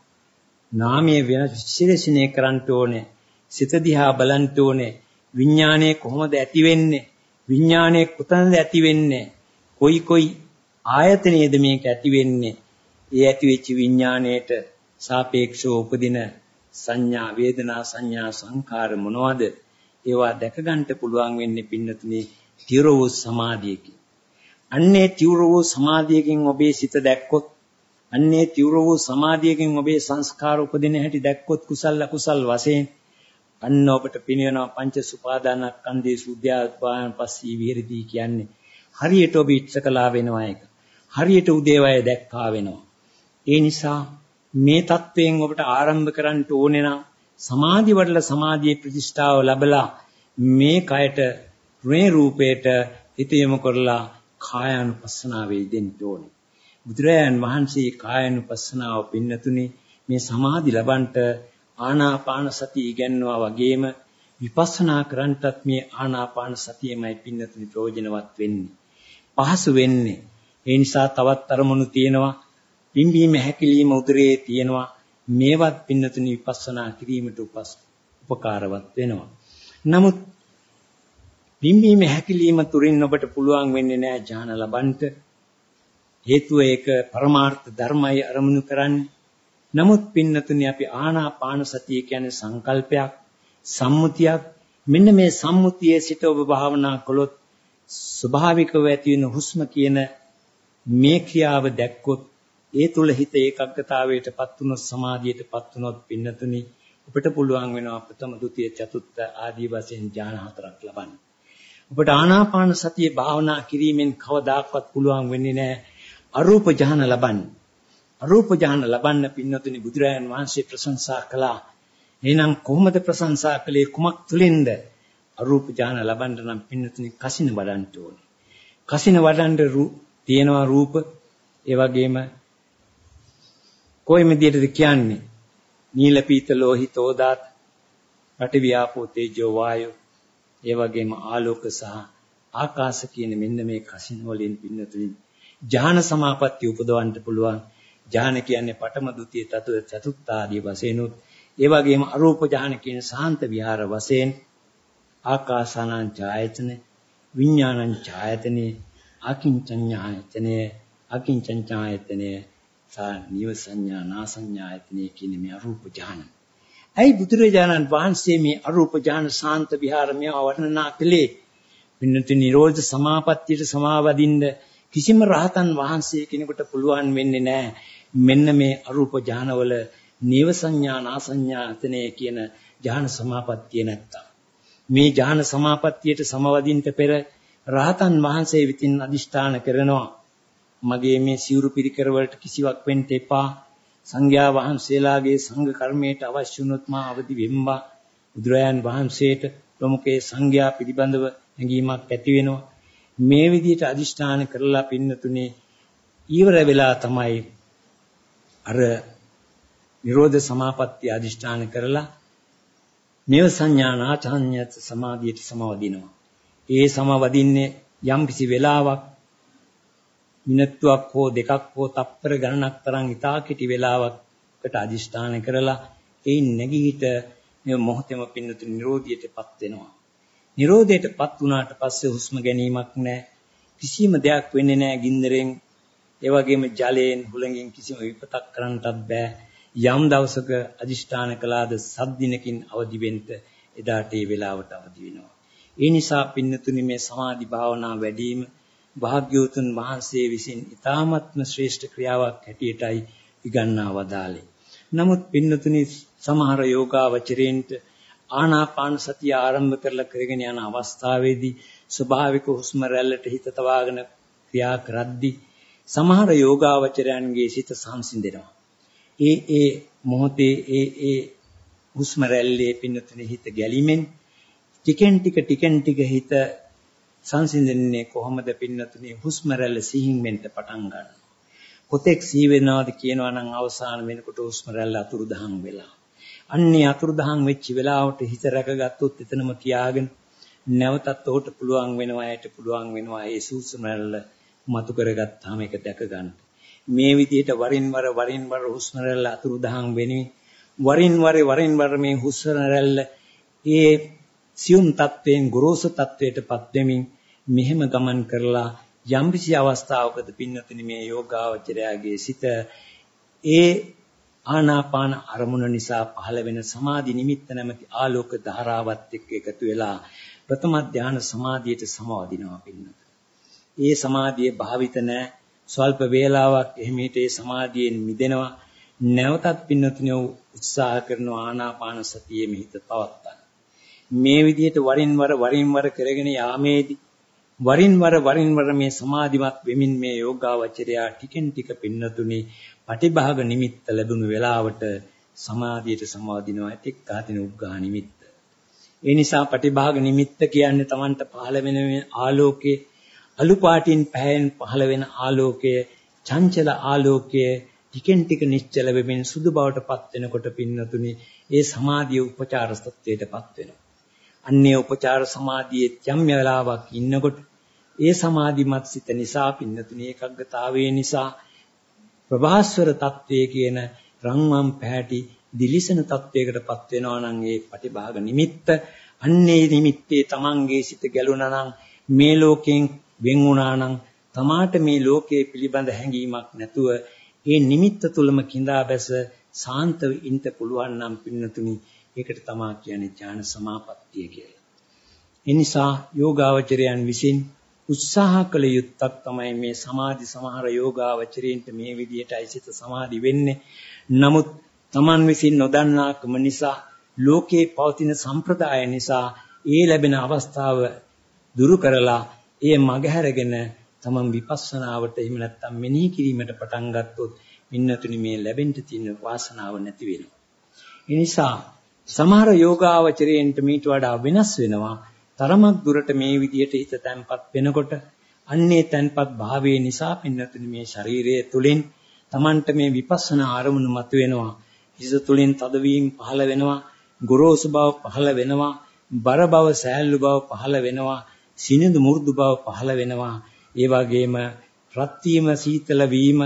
නාමයේ විශ්ලේෂණය කරන්න ඕනේ. සිත දිහා බලන්න ඕනේ. විඥානය කොහොමද ඇති වෙන්නේ? විඥානය කොතනද ඇති වෙන්නේ? කොයි කොයි ආයතනයේද මේක ඇති වෙන්නේ? ඒ ඇති වෙච්ච විඥාණයට සාපේක්ෂව උපදින සංඥා වේදනා සංඥා සංකාර මොනවද? ඒවා දැක ගන්නට පුළුවන් වෙන්නේ පින්නතුනේ තිර වූ සමාධියකින්. අන්නේ තිර වූ සමාධියකින් ඔබේ සිත දැක්කොත් අන්නේ තිවර වූ සමාධියකින් ඔබේ සංස්කාර උපදින හැටි දැක්කොත් කුසල අකුසල් වශයෙන් අන්න ඔබට පිනවනවා පංච සුපාදානස්කන්ධේ සුද්ධාපායන් පස්සී විහෙරති කියන්නේ හරියට ඔබ ඉච්ඡකලා වෙනවා එක හරියට උදේවය දැක්කා වෙනවා ඒ නිසා මේ தත්වයෙන් ඔබට ආරම්භ කරන්න ඕනේ නම් සමාධි වඩලා සමාධියේ ප්‍රතිෂ්ඨාව ලැබලා මේ කයට මේ රූපයට හිත යොමු කරලා කායानुපස්සනාවේ දෙන්න ඕනේ. බුදුරයන් වහන්සේ කායानुපස්සනාව පින්නතුනේ මේ සමාධි ලබන්ට ආනාපාන සතිය ඉගෙනනවා වගේම විපස්සනා කරන්ටත් මේ ආනාපාන සතියමයි පින්නතුනි ප්‍රයෝජනවත් වෙන්නේ. පහසු වෙන්නේ. ඒ නිසා තවත් අරමුණු තියෙනවා. පිම්බීම හැකිලිම උදරයේ තියෙනවා. මේවත් පින්නතුනි විපස්සනා කිරීමට උපකාරවත් වෙනවා. නමුත් පිම්බීම හැකිලිම තුරින් ඔබට පුළුවන් වෙන්නේ නැහැ ඥාන ලබන්ට. හේතුව ඒක පරමාර්ථ ධර්මයි අරමුණු කරන්නේ. නමුත් පින්නතුනි අපි ආනාපාන සතිය කියන්නේ සංකල්පයක්, සම්මුතියක්. මෙන්න මේ සම්මුතියේ සිට ඔබ භාවනා කළොත් ස්වභාවිකව ඇති වෙන හුස්ම කියන මේ ක්‍රියාව දැක්කොත් ඒ තුල හිත ඒකාග්‍රතාවයටපත් වුණොත් සමාධියටපත් වුණොත් පින්නතුනි ඔබට පුළුවන් වෙනවා ප්‍රථම ဒုတိ ය චතුර්ථ ආදී වශයෙන් ඥාන හතරක් ලබන්න. ඔබට ආනාපාන සතිය භාවනා කිරීමෙන් කවදාකවත් පුළුවන් වෙන්නේ නැහැ අරූප ඥාන ලබන්න. අරූප ඥාන ලබන්න පින්නතුනි බුදුරජාන් වහන්සේ ප්‍රශංසා කළා. එහෙනම් කොහොමද ප්‍රශංසා කළේ කුමක් තුලින්ද? අරූප ඥාන ලබන්න නම් පින්නතුනි කසින වඩන්න ඕනේ. කසින වඩන්න තියෙනවා රූප ඒ වගේම කොයි විදියටද කියන්නේ? නීල පීත ලෝහිත ඕදාත පටිවියාපෝ තේජෝ වායෝ ඒ වගේම ආලෝක සහ ආකාශ කියන මෙන්න මේ කසින වලින් පින්නතුනි ඥාන සමාපatti උපදවන්න පුළුවන්. ඥාන කියන්නේ පඨම ဒုတိ ය තතු චතුත්ථ ආදී වශයෙන් උත් ඒ වගේම අරූප ඥාන කියන සාන්ත විහාර වශයෙන් ආකාසානං ඡායතන විඥානං ඡායතනේ අකින්චඤ්ඤායතනේ අකින්චඤ්ඤායතනේ සා නිව සංඥා නාසඤ්ඤායතනේ කියන මේ අරූප ඥාන. ඇයි බුදුරජාණන් වහන්සේ මේ අරූප ඥාන සාන්ත විහාර මේවා වර්ණනා කළේ? පින්නති නිරෝධ සමාපත්තියට සමාවදින්න කිසිම රහතන් වහන්සේ කෙනෙකුට පුළුවන් වෙන්නේ නැහැ මෙන්න මේ අරූප ඥානවල නීව සංඥා නාසඤ්ඤාතනේ කියන ඥාන සමාපත්තිය නැත්තම් මේ ඥාන සමාපත්තියට සමවදින්න පෙර රහතන් වහන්සේ විසින් අදිෂ්ඨාන කරනවා මගේ මේ සිවුරු පිරිකර වලට කිසිවක් වෙන්න එපා. සංඝයා වහන්සේලාගේ සංඝ කර්මයට අවශ්‍ය වුණොත් මා අවදි වෙම්බා බුදුරයන් වහන්සේට ප්‍රමුඛේ සංඝයා පිළිබඳව හැඟීමක් ඇති වෙනවා. මේ විදිහට අදිෂ්ඨාන කරලා පින්නතුනේ ඊවර වෙලා තමයි අර නිරෝධ සමාපත්තිය අදිෂ්ඨාන කරලා මේව සංඥානා චඤ්ඤත් සමාධියට සමවදිනවා. ඒ සමවදින්නේ යම් කිසි වෙලාවක් මිනිත්තුවක් හෝ දෙකක් හෝ තප්පර ගණනක් තරම් ඉතා කෙටි වෙලාවකට අදිෂ්ඨාන කරලා ඒ නැගීට මේ මොහොතේම පින්නතු නිරෝධියටපත් වෙනවා. නිරෝධයටපත් වුණාට පස්සේ හුස්ම ගැනීමක් නැහැ. කිසිම දෙයක් වෙන්නේ නැහැ ගින්දරෙන්. ඒ වගේම ජලයෙන් හුලඟින් කිසිම විපතක් කරන්නටත් බෑ. යම් දවසක අදිෂ්ඨාන කළාද සද්දිනකින් අවදි වෙන්න එදාට ඒ වෙලාවට අවදි වෙනවා. ඒ නිසා පින්නතුනි මේ සමාධි භාවනා වැඩිම භාග්‍යවතුන් වහන්සේ විසින් ඊ타ත්ම ශ්‍රේෂ්ඨ ක්‍රියාවක් හැටියටයි ඉගන්නා වදාළේ. නමුත් පින්නතුනි සමහර යෝගාවචරයන්ට ආනාපාන සතිය ආරම්භ කරලා කරගෙන යන අවස්ථාවේදී ස්වභාවික හුස්ම රැල්ලට හිත තවාගෙන ක්‍රියා කරද්දී සමහර යෝගාවචරයන්ගේ සිත සංසිඳෙනවා. ඒ ඒ මොහොතේ ඒ ඒ හුස්ම රැල්ලේ පින්නතුනේ හිත ගැලිමෙන් ටිකෙන් ටික ටිකෙන් ටික හිත සංසිඳෙන්නේ කොහොමද පින්නතුනේ හුස්ම රැල්ල සිහින් වෙන්න පටන් ගන්නවා. කොතෙක් සිහි වෙනවද කියනවා නම් අවසාන වෙනකොට හුස්ම රැල්ල අතුරුදහන් වෙලා. අන්නේ අතුරුදහන් වෙච්ච වෙලාවට හිත රැකගත්තොත් එතනම තියාගෙන නැවතත් ඔහුට පුළුවන් වෙනවා ඇයට පුළුවන් වෙනවා ඒ සූසමරල මතු කරගත්තාම ඒක දැක ගන්න. මේ විදිහට වරින් වර වරින් වර හුස්ම රැල්ල අතුරුදහන් වෙනි. වරින් වර වරින් වර මේ හුස්ම රැල්ල ඒ සියුම් තත්වයෙන් ගොරෝසු තත්වයටපත් වෙමින් මෙහෙම ගමන් කරලා යම්කිසි අවස්ථාවකද පින්නතුනි මේ යෝගාවචරයාගේ සිත ඒ ආනාපාන අරමුණ නිසා පහළ වෙන සමාධි නිමිත්ත නැමැති ආලෝක ධාරාවත් එක්ක එකතු වෙලා ප්‍රථම ධාන සමාධියට සමවදිනවා පින්නත. ඒ සමාධියේ භාවිත නැහැ. ස්වල්ප වේලාවක් එහිමිට ඒ සමාධියෙන් මිදෙනවා. නැවතත් පින්නතුනි උත්සාහ කරන ආනාපාන සතියේ මිහිත පවත්තා. මේ විදිහට වරින් වර වරින් වර කරගෙන යාමේදී වරින් වර වරින් වර මේ සමාධිමත් වෙමින් මේ යෝගාවචරයා ටිකෙන් ටික පින්නතුනි පටිභාග නිමිත්ත ලැබුණු වෙලාවට සමාධියට සමාදිනවා ඇතික් කාතින උග්ඝා නිමිත්ත. ඒ නිසා පටිභාග නිමිත්ත කියන්නේ Tamanට පහළ වෙන ආලෝකයේ අලු පාටින් පැහැයෙන් පහළ වෙන ආලෝකය චංචල ආලෝකය ටිකෙන් ටික නිශ්චල වෙමින් සුදු බවට පත් වෙනකොට පින්නතුනි ඒ සමාධිය උපචාර ස්ථත්වයටපත් වෙනවා. අන්නේ උපචාර සමාධියේ යම් වෙලාවක් ඉන්නකොට ඒ සමාධිමත් සිත නිසා පින්නතුනි ඒකග්ගතාවයේ නිසා ප්‍රභාස්වර తත්වයේ කියන රන්වම් පැහැටි දිලිසෙන තත්වයකටපත් වෙනවා නම් ඒ පටිභාග නිමිත්ත. අන්නේ නිමිත්තේ තමන්ගේ සිත ගැලුණා නම් මේ ලෝකයෙන් වෙන් වුණා නම් තමාට මේ ලෝකයේ පිළිබඳ හැඟීමක් නැතුව ඒ නිමිත්ත තුලම கிඳා බැස සාන්තව ඉන්න පුළුවන් නම් පින්නතුනි ඒකට තමා කියන්නේ ඥාන සමාපත්තිය කියලා. ඒ නිසා යෝගාවචරයන් විසින් උත්සාහ කළ යුත්තක් තමයි මේ සමාධි සමහර යෝගාවචරයින්ට මේ විදිහටයි සිත සමාධි වෙන්නේ. නමුත් Taman විසින් නොදන්නාකම නිසා ලෝකේ පවතින සම්ප්‍රදාය නිසා ඒ ලැබෙන අවස්ථාව දුරු කරලා ඒ මගහැරගෙන Taman විපස්සනාවට එහෙම නැත්නම් මෙනෙහි කිරීමට පටන් ගත්තොත් මින්නතුනි මේ ලැබෙන්න තියෙන වාසනාව නැති වෙනවා. ඒ නිසා සමහර යෝගාවචරයෙන්ට මීට වඩා වෙනස් වෙනවා. තරමක් දුරට මේ විදිහට හිත තැන්පත් වෙනකොට අන්නේ තැන්පත් භාවයේ නිසා පින්නතුනි මේ ශරීරයේ තුලින් Tamanට මේ විපස්සනා ආරමුණු මතුවෙනවා. හිස තුලින් තදවීම පහළ වෙනවා. ගොරෝසු බව පහළ වෙනවා. බර බව සෑහළු බව පහළ වෙනවා. සිනිඳු මු르දු බව පහළ වෙනවා. ඒ වගේම රත් වීම සීතල වීම,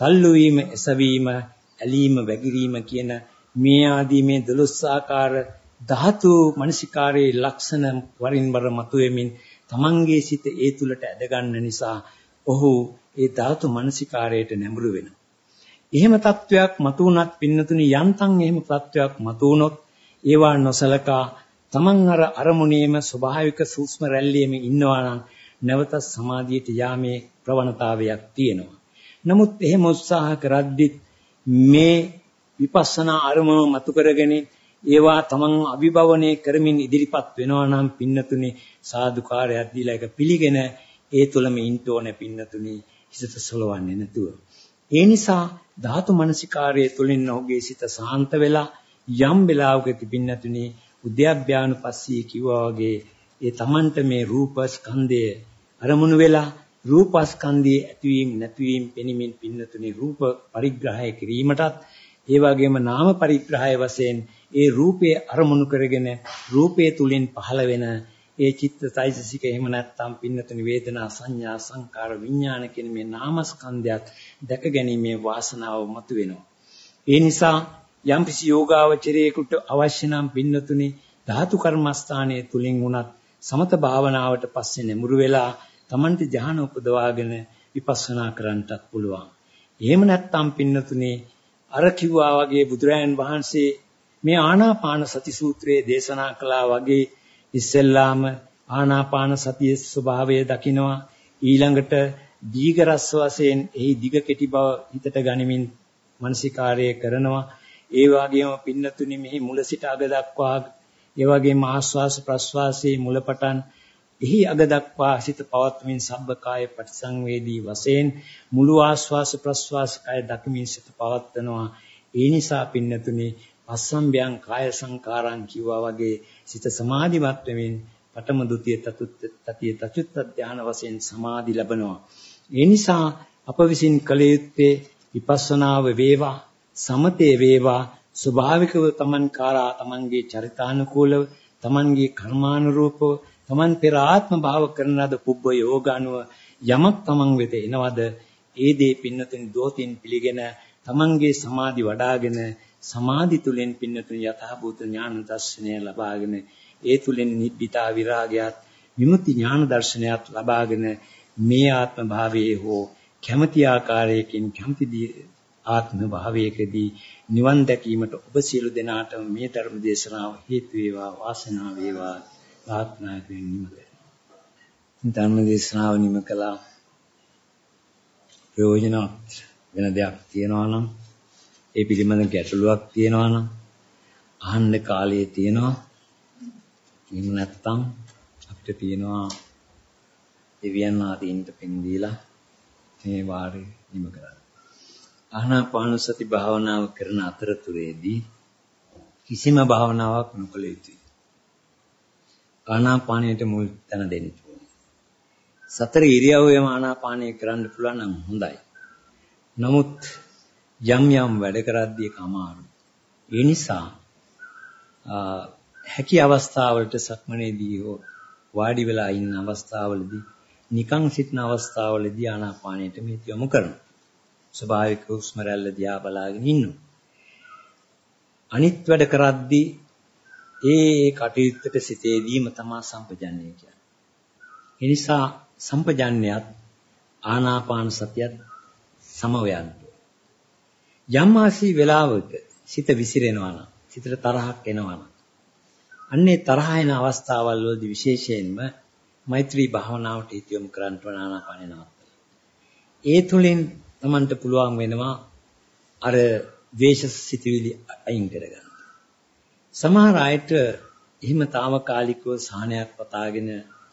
තල්ලු වීම, එසවීම, ඇලීම, වැగిරීම කියන මේ ආදී මේ 12 ආකාර ධාතු මනසිකාරයේ ලක්ෂණ වරින් වර මතුවෙමින් තමන්ගේ සිත ඒ තුලට ඇදගන්න නිසා ඔහු ඒ ධාතු මනසිකාරයට නැඹුරු වෙනවා. එහෙම තත්වයක් මතුවනත් පින්නතුනි යන්තම් එහෙම තත්වයක් මතුවනොත් ඒවා නොසලකා තමන් අර අරමුණේම ස්වභාවික සූක්ෂම රැල්ලියෙම ඉන්නවා නම් නැවත සමාධියට යාමේ ප්‍රවණතාවයක් තියෙනවා. නමුත් එහෙම උත්සාහ කරද්දිත් මේ විපස්සනා අරමුණ මතු කරගෙන ඒවා තමන් අභිභවනය කරමින් ඉදිරිපත් වෙනවා නම් පින්නතුනි සාදුකාරයක් දීලා ඒක පිළිගෙන ඒ තුලම ඉන්න ඕනේ පින්නතුනි හිත සලවන්නේ නැතුව. ඒ නිසා ධාතු මනසිකාරයේ තුලින් ඔහුගේ සිත සාන්ත වෙලා යම් වෙලාවකදී පින්නතුනි උද්‍යප්ඥානුපස්සී කිව්වා වගේ ඒ තමන්ට මේ රූප ස්කන්ධය අරමුණු වෙලා රූපස්කන්ධයේ ඇතිවීම නැතිවීම පෙනීමෙන් පින්නතුනි රූප පරිග්‍රහය කිරීමටත් ඒ වගේම නාම පරිග්‍රහය වශයෙන් ඒ රූපයේ අරමුණු කරගෙන රූපයේ තුලින් පහළ වෙන ඒ චිත්තසයිසික එහෙම නැත්නම් පින්නතුනි වේදනා සංඥා සංකාර විඥාන කියන මේ නාමස්කන්ධයත් දැක ගැනීමේ වාසනාව මතුවෙනවා. ඒ නිසා යම්කිසි යෝගාවචරයේකට අවශ්‍ය නම් පින්නතුනි ධාතු කර්මස්ථානයේ තුලින් වුණත් සමත භාවනාවට පස්සේ නැමුරු වෙලා Tamante ධ්‍යාන උපදවාගෙන විපස්සනා කරන්නටත් පුළුවන්. එහෙම නැත්නම් පින්නතුනි අර කිව්වා වගේ බුදුරයන් වහන්සේ මේ ආනාපාන සති සූත්‍රයේ දේශනා කළා වගේ ඉස්සෙල්ලාම ආනාපාන සතියේ ස්වභාවය දකිනවා. ඊළඟට දීඝ රස වශයෙන් එහි දිග කෙටි බව හිතට ගනිමින් මානසිකාර්යය කරනවා. ඒ වගේම පින්නතුනි මෙහි මුල සිට අග දක්වා ඒ වගේම ආස්වාස ප්‍රස්වාසයේ මුලපටන් එහි අග දක්වා සිත පවත්වමින් සබ්බකාය පටිසංවේදී වශයෙන් මුළු ආස්වාස ප්‍රස්වාස කය දක්මින් සිත පවත්වනවා. ඒ නිසා පින්නතුනි පස්සම්බයං කාය සංකාරං කිව්වා වගේ සිත සමාධිමත් වෙමින් පඨම ဒုတိ ය තතුත් තතිය තචුත් ධාන වශයෙන් සමාධි ලැබනවා. ඒ නිසා අප විසින් කළ යුත්තේ විපස්සනාව වේවා සමතේ වේවා ස්වභාවිකව තමන් කාරා තමන්ගේ චරිතානුකූලව තමන්ගේ කර්මානුරූපව තමන් පෙර ආත්ම භාව කරන ලද පුබ්බ යෝගානුව යමක් තමන් වෙත එනවද? ඒ දේ පින්නතුන් දෝතින් පිළිගෙන තමන්ගේ සමාධි වඩාගෙන සමාධි තුලින් පින්නතුන් යථාභූත ඥාන දර්ශනය ලබාගෙන ඒ තුලින් නිබ්බිතා විරාගයත් විමුක්ති ඥාන දර්ශනයත් ලබාගෙන මේ ආත්ම භාවයේ හෝ කැමැති ආකාරයකින් කැමැති ආත්ම භාවයකදී නිවන් දැකීමට ඔබ සියලු දෙනාටම මේ ධර්ම දේශනාව හේතු වේවා වාසනාව වේවා. ප්‍රාර්ථනා කරමින් ධර්ම දේශනාව නිම කළා ප්‍රයෝජනවත් වෙන දෙයක් තියෙනවා නම් ඒ පිළිබඳ ගැටලුවක් තියෙනවා නම් අහන්න කාලය තියෙනවා එහෙම නැත්නම් අපිට තියෙනවා දෙවියන් ආදීන්ට පින් දීලා මේ වාරේ නිම කරන්න. ආනාපාන සති භාවනාව කරන අතරතුරේදී කිසිම භාවනාවක් නොකළ යුතුයි. ආනාපානයට මුල් තැන දෙන්න ඕනේ. සතර ඉරියව්වෙම ආනාපානය කරන්න පුළුවන් නම් හොඳයි. නමුත් යම් යම් වැඩ කරද්දී කමාරු. ඒ නිසා හැකි අවස්ථාවලට සක්මනේදී හෝ වාඩි වෙලා ඉන්න අවස්ථාවලදී නිකන් සිටින අවස්ථාවලදී ආනාපානයට මේ යොමු කරනවා. ස්වභාවික හුස්ම රැල්ල දිහා බලාගෙන ඉන්නවා. අනිත් වැඩ කරද්දී ඒ කටයුත්තට සිතේදීම තමා සම්පජන්ණය කියන්නේ. ඒ නිසා සම්පජන්ණයත් ආනාපාන සතියත් සමව යන්න. යම් ආසී වෙලාවක සිත විසිරෙනවා නම් සිතට තරහක් එනවා නම් අන්නේ තරහ එන අවස්ථාවල් වලදී විශේෂයෙන්ම මෛත්‍රී භාවනාවට හිත යොමු කරන්න ඕන ආනාපානේ නවත්තලා. ඒ තුලින් Tamanට පුළුවන් වෙනවා අර ද්වේෂ සිතුවිලි අයින් කරගන්න. සමහර අයට එහෙම తాවකාලිකව සාහනයක් පතාගෙන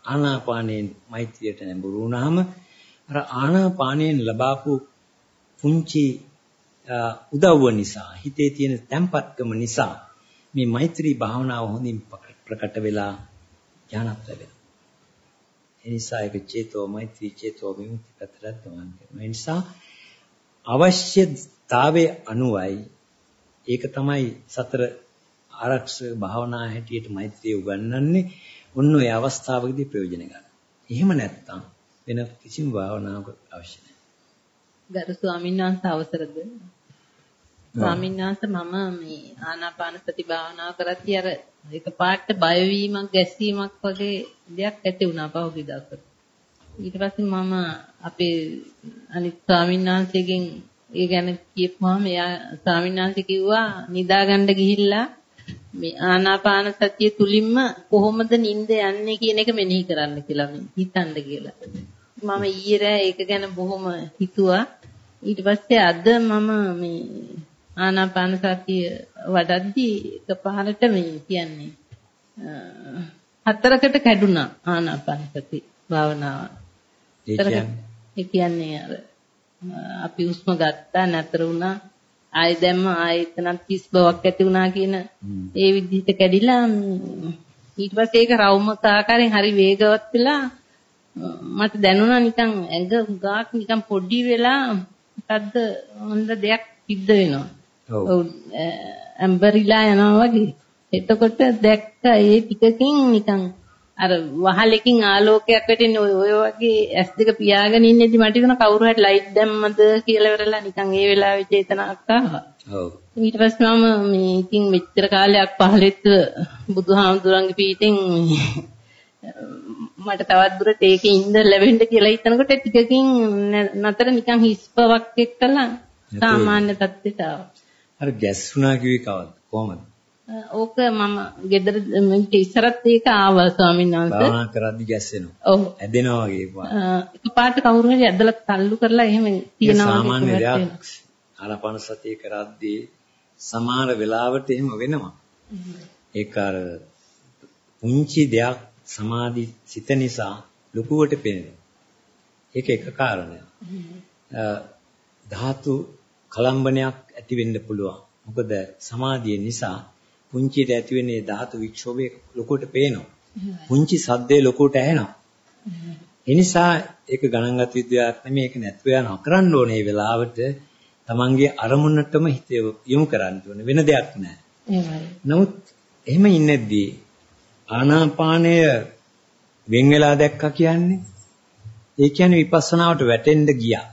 ආනාපානයෙන් මෛත්‍රියට නැඹුරු වුණාම අර ආනාපානයෙන් ලබාපු පුංචි උදව්ව නිසා හිතේ තියෙන තැම්පත්කම නිසා මේ මෛත්‍රී භාවනාව හොඳින් ප්‍රකට වෙලා ඥානත් ලැබෙනවා. ඒ නිසා ඒක චේතෝ මෛත්‍රී චේතෝ විමුක්ති පැත්තට ගමන් කරනවා. ඒ නිසා අවශ්‍යතාවයේ අනුවයි ඒක තමයි සතර ආරක්ෂක භාවනා හැටියට මෛත්‍රිය උගන්වන්නේ. ඔන්න ඔය අවස්ථාවකදී ප්‍රයෝජන ගන්න. එහෙම නැත්නම් වෙන කිසිම භාවනාවක අවශ්‍ය නැහැ. ගරු ස්වාමීන් වහන්සේ අවසරද? ස්වාමීන් වහන්සේ මම මේ ආනාපාන සති භාවනාව කරද්දී අර එකපාරට බය වීමක් ගැස්සීමක් වගේ දෙයක් ඇති වුණා පහුගිය දවසට. ඊට පස්සේ මම අපේ අනිත් ස්වාමීන් වහන්සේගෙන් ඒ ගැන කියපුවාම එයා ස්වාමීන් වහන්සේ කිව්වා නිදාගන්න ගිහිල්ලා මේ ආනාපාන සතිය තුලින්ම කොහොමද නිින්ද යන්නේ කියන එක මෙනෙහි කරන්න කියලා හිතන්න කියලා. මම ඊයේ රෑ ඒක ගැන බොහොම හිතුවා. ඊට පස්සේ අද මම මේ ආනාපාන සතිය වඩද්දී එකපාරට මේ කියන්නේ හතරකට කැඩුනා ආනාපාන සති භාවනාව. ඒ කියන්නේ අර අපි හුස්ම ගත්තා නතර වුණා ආයෙ දැම්ම ආයෙ එතනත් කිස් බවක් ඇති වුණා කියන ඒ විදිහට කැඩිලා ඊට පස්සේ ඒක රවුමක ආකාරයෙන් හරි වේගවත් වෙලා මට දැනුණා නිකන් ඇඟ ගාක් නිකන් පොඩි වෙලා මොකද්ද හොඳ දෙයක් සිද්ධ වෙනවා. ඔව්. ඇම්බරිලා යනවා වගේ. එතකොට දැක්ක ඒ ටිකකින් නිකන් අර වහලකින් ආලෝකයක් වැටෙන ඔය වගේ ඇස් දෙක පියාගෙන ඉන්නේදි මට හිතුණා කවුරු හරි ලයිට් දැම්මද කියලා වෙරලා නිකන් ඒ වෙලාවේ චේතනාවක් ආවා. ඔව්. ඊට පස්සේ මම මේ ඉතින් මෙච්චර කාලයක් පහලෙත් බුදුහාමුදුරන්ගේ පීඨෙන් මට තවත් දුරට ඒකේ ඉඳ ලැබෙන්න කියලා හිතනකොට ටිකකින් නතර නිකන් හිස් බවක් එක්කලා සාමාන්‍ය තත්ත්වයට ආවා. අර ගැස්සුණා කිව්වේ කවද්ද? කොහමද? ඕක මම ගෙදර ඉස්සරත් ඒක ආවා ස්වාමීන් වහන්සේ. භාවනා කරද්දි ගැස්සෙනවා. ඔව්. ඇදෙනවා වගේ පාට. එකපාරට කවුරු හරි ඇදලා තල්ලු කරලා එහෙම තියනවා. සාමාන්‍ය දෙයක්. ආනාපාන සතිය කරද්දී සමහර වෙලාවට එහෙම වෙනවා. ඒක අර පුංචි දෙයක් සමාධි සිත නිසා ලොකුවට පේනවා. ඒක එක කාරණයක්. ධාතු කලම්බනයක් ඇති වෙන්න පුළුවන්. මොකද සමාධිය නිසා පුංචියට ඇති වෙන්නේ ධාතු වික්ෂෝභය ලොකුට පේනවා. පුංචි සද්දේ ලොකුට ඇහෙනවා. ඒ නිසා ඒක ගණන්ගත විද්‍යාවක් නෙමෙයි ඒක නැත්ව යනවා. කරන්න ඕනේ මේ වෙලාවට තමන්ගේ අරමුණටම හිත යොමු කරන්න ඕනේ. වෙන දෙයක් නෑ. නමුත් එහෙම ඉන්නේදී ආනාපානය වෙන් වෙලා දැක්කා කියන්නේ ඒ කියන්නේ විපස්සනාවට වැටෙන්න ගියා.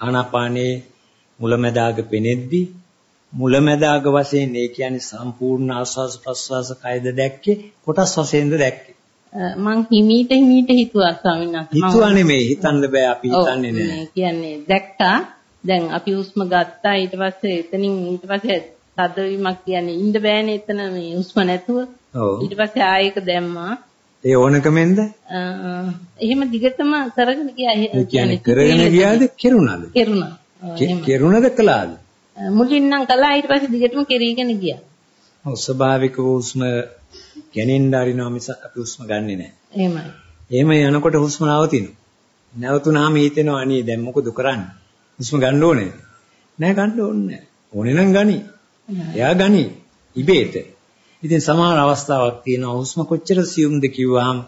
ආනාපානේ මුලැමැදාග පෙනෙද්දි මුලැමැදාග වශයෙන් ඒ කියන්නේ සම්පූර්ණ ආස්වාස ප්‍රස්වාස කයද දැක්කේ කොටස් වශයෙන්ද දැක්කේ. මං හිමීට හිමීට හිතුවා ස්වාමීන් වහන්සේ. හිතුවා නෙමෙයි හිතන්න බෑ අපි හිතන්නේ නෑ. කියන්නේ දැක්කා දැන් අපි හුස්ම ගත්තා ඊට පස්සේ එතනින් ඊට පස්සේ තදවීමක් කියන්නේ ඉන්න බෑනේ එතන මේ හුස්ම නැතුව. ඊට පස්සේ ආයෙක දැම්මා. ඒ ඕනකමෙන්ද? එහෙම දිගටම කරගෙන ගියා. ඒ කියන්නේ කරගෙන ගියාද කෙරුණාද? කෙරුණා. කෙරුණාද කළාද? මුලින් නම් කළා ඊට පස්සේ දිගටම කෙරීගෙන ගියා. ඔව් ස්වභාවික හුස්ම ගැනෙන්න අරිනවා මිස අපි හුස්ම ගන්නෙ නැහැ. එහෙමයි. එහෙම යනකොට හුස්ම නවතිනවා. නැවතුනාම හිතෙනවා අනේ දැන් මොකද කරන්නේ? හුස්ම ගන්න ඕනේ. නෑ ගන්න ඕනේ නෑ. ඕනේ නම් ගනි. එයා ගනි. ඉබේට. ඉතින් සමහර අවස්ථාවක් තියෙනවා හුස්ම කොච්චර සියුම්ද කිව්වහම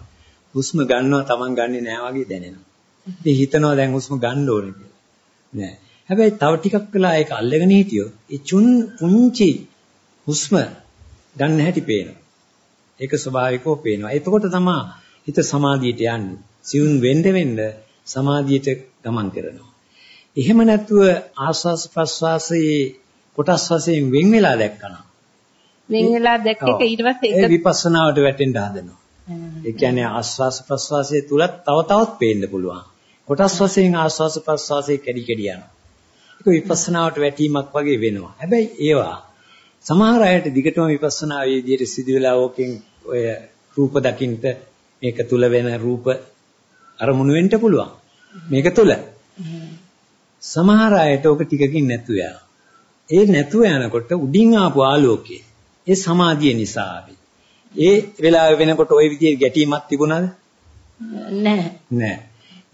හුස්ම ගන්නවා Taman ගන්නෙ නෑ වගේ දැනෙනවා. ඉතින් හිතනවා දැන් හුස්ම ගන්න ඕනේ කියලා. නෑ. හැබැයි තව ටිකක් වෙලා ඒක අල්ලගෙන හිටියොත් ඒ චුන් පුංචි හුස්ම ගන්න හැටි පේනවා. ඒක ස්වභාවිකව පේනවා. එතකොට තමයි හිත සමාධියට යන්නේ. සිවුන් වෙන්න වෙන්න සමාධියට ගමන් කරනවා. එහෙම නැතුව ආස්වාස් ප්‍රස්වාසයේ කොටස් වශයෙන් වෙන් වෙලා දැක්කනවා. වෙන් වෙලා දැක්ක එක ඊට පස්සේ ඒක විපස්සනාවට වැටෙන්න හදනවා. ඒ කියන්නේ ආස්වාස් ප්‍රස්වාසයේ තුලත් තව තවත් පේන්න පුළුවන්. කොටස් වශයෙන් ආස්වාස් ප්‍රස්වාසයේ කැඩි කැඩි යනවා. ඒක විපස්සනාවට වැටීමක් වගේ වෙනවා. හැබැයි ඒවා සමහර අයට දිගටම විපස්සනා වේදියේ සිදු වෙලා ඕකෙන් ඔය රූප දකින්න මේක තුල වෙන රූප අරමුණු වෙන්න පුළුවන්. මේක තුල. සමහර අයට ඕක ටිකකින් නැතු. ඒ නැතුව යනකොට උඩින් ආපු ආලෝකය ඒ සමාධිය නිසා ආවේ. ඒ වෙලාව වෙනකොට ওই විදිහේ ගැටීමක් තිබුණාද? නැහැ. නැහැ.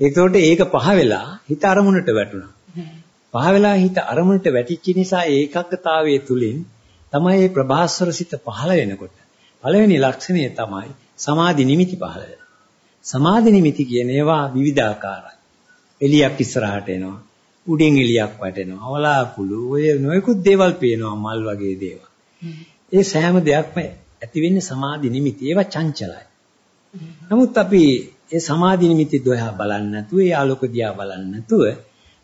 ඒකෝට ඒක පහ වෙලා හිත අරමුණට වැටුණා. පහ වෙලා හිත අරමුණට වැටිච්ච නිසා ඒකග්ගතාවයේ තුලින් තමයි මේ ප්‍රභාස්වර සිත පහළ වෙනකොට පළවෙනි ලක්ෂණය තමයි සමාධි නිමිති පහළ වෙනවා. සමාධි නිමිති කියන ඒවා විවිධාකාරයි. එලියක් ඉස්සරහට එනවා. උඩින් එලියක් වැටෙනවා. වලාකුළු ඔය නොයෙකුත් දේවල් පේනවා මල් වගේ දේවල්. ඒ සෑම දෙයක්ම ඇති වෙන්නේ සමාධි නිමිති. ඒවා චංචලයි. නමුත් අපි ඒ සමාධි නිමිති දොයා බලන්නේ නැතුව, ඒ ආලෝක දිහා බලන්නේ නැතුව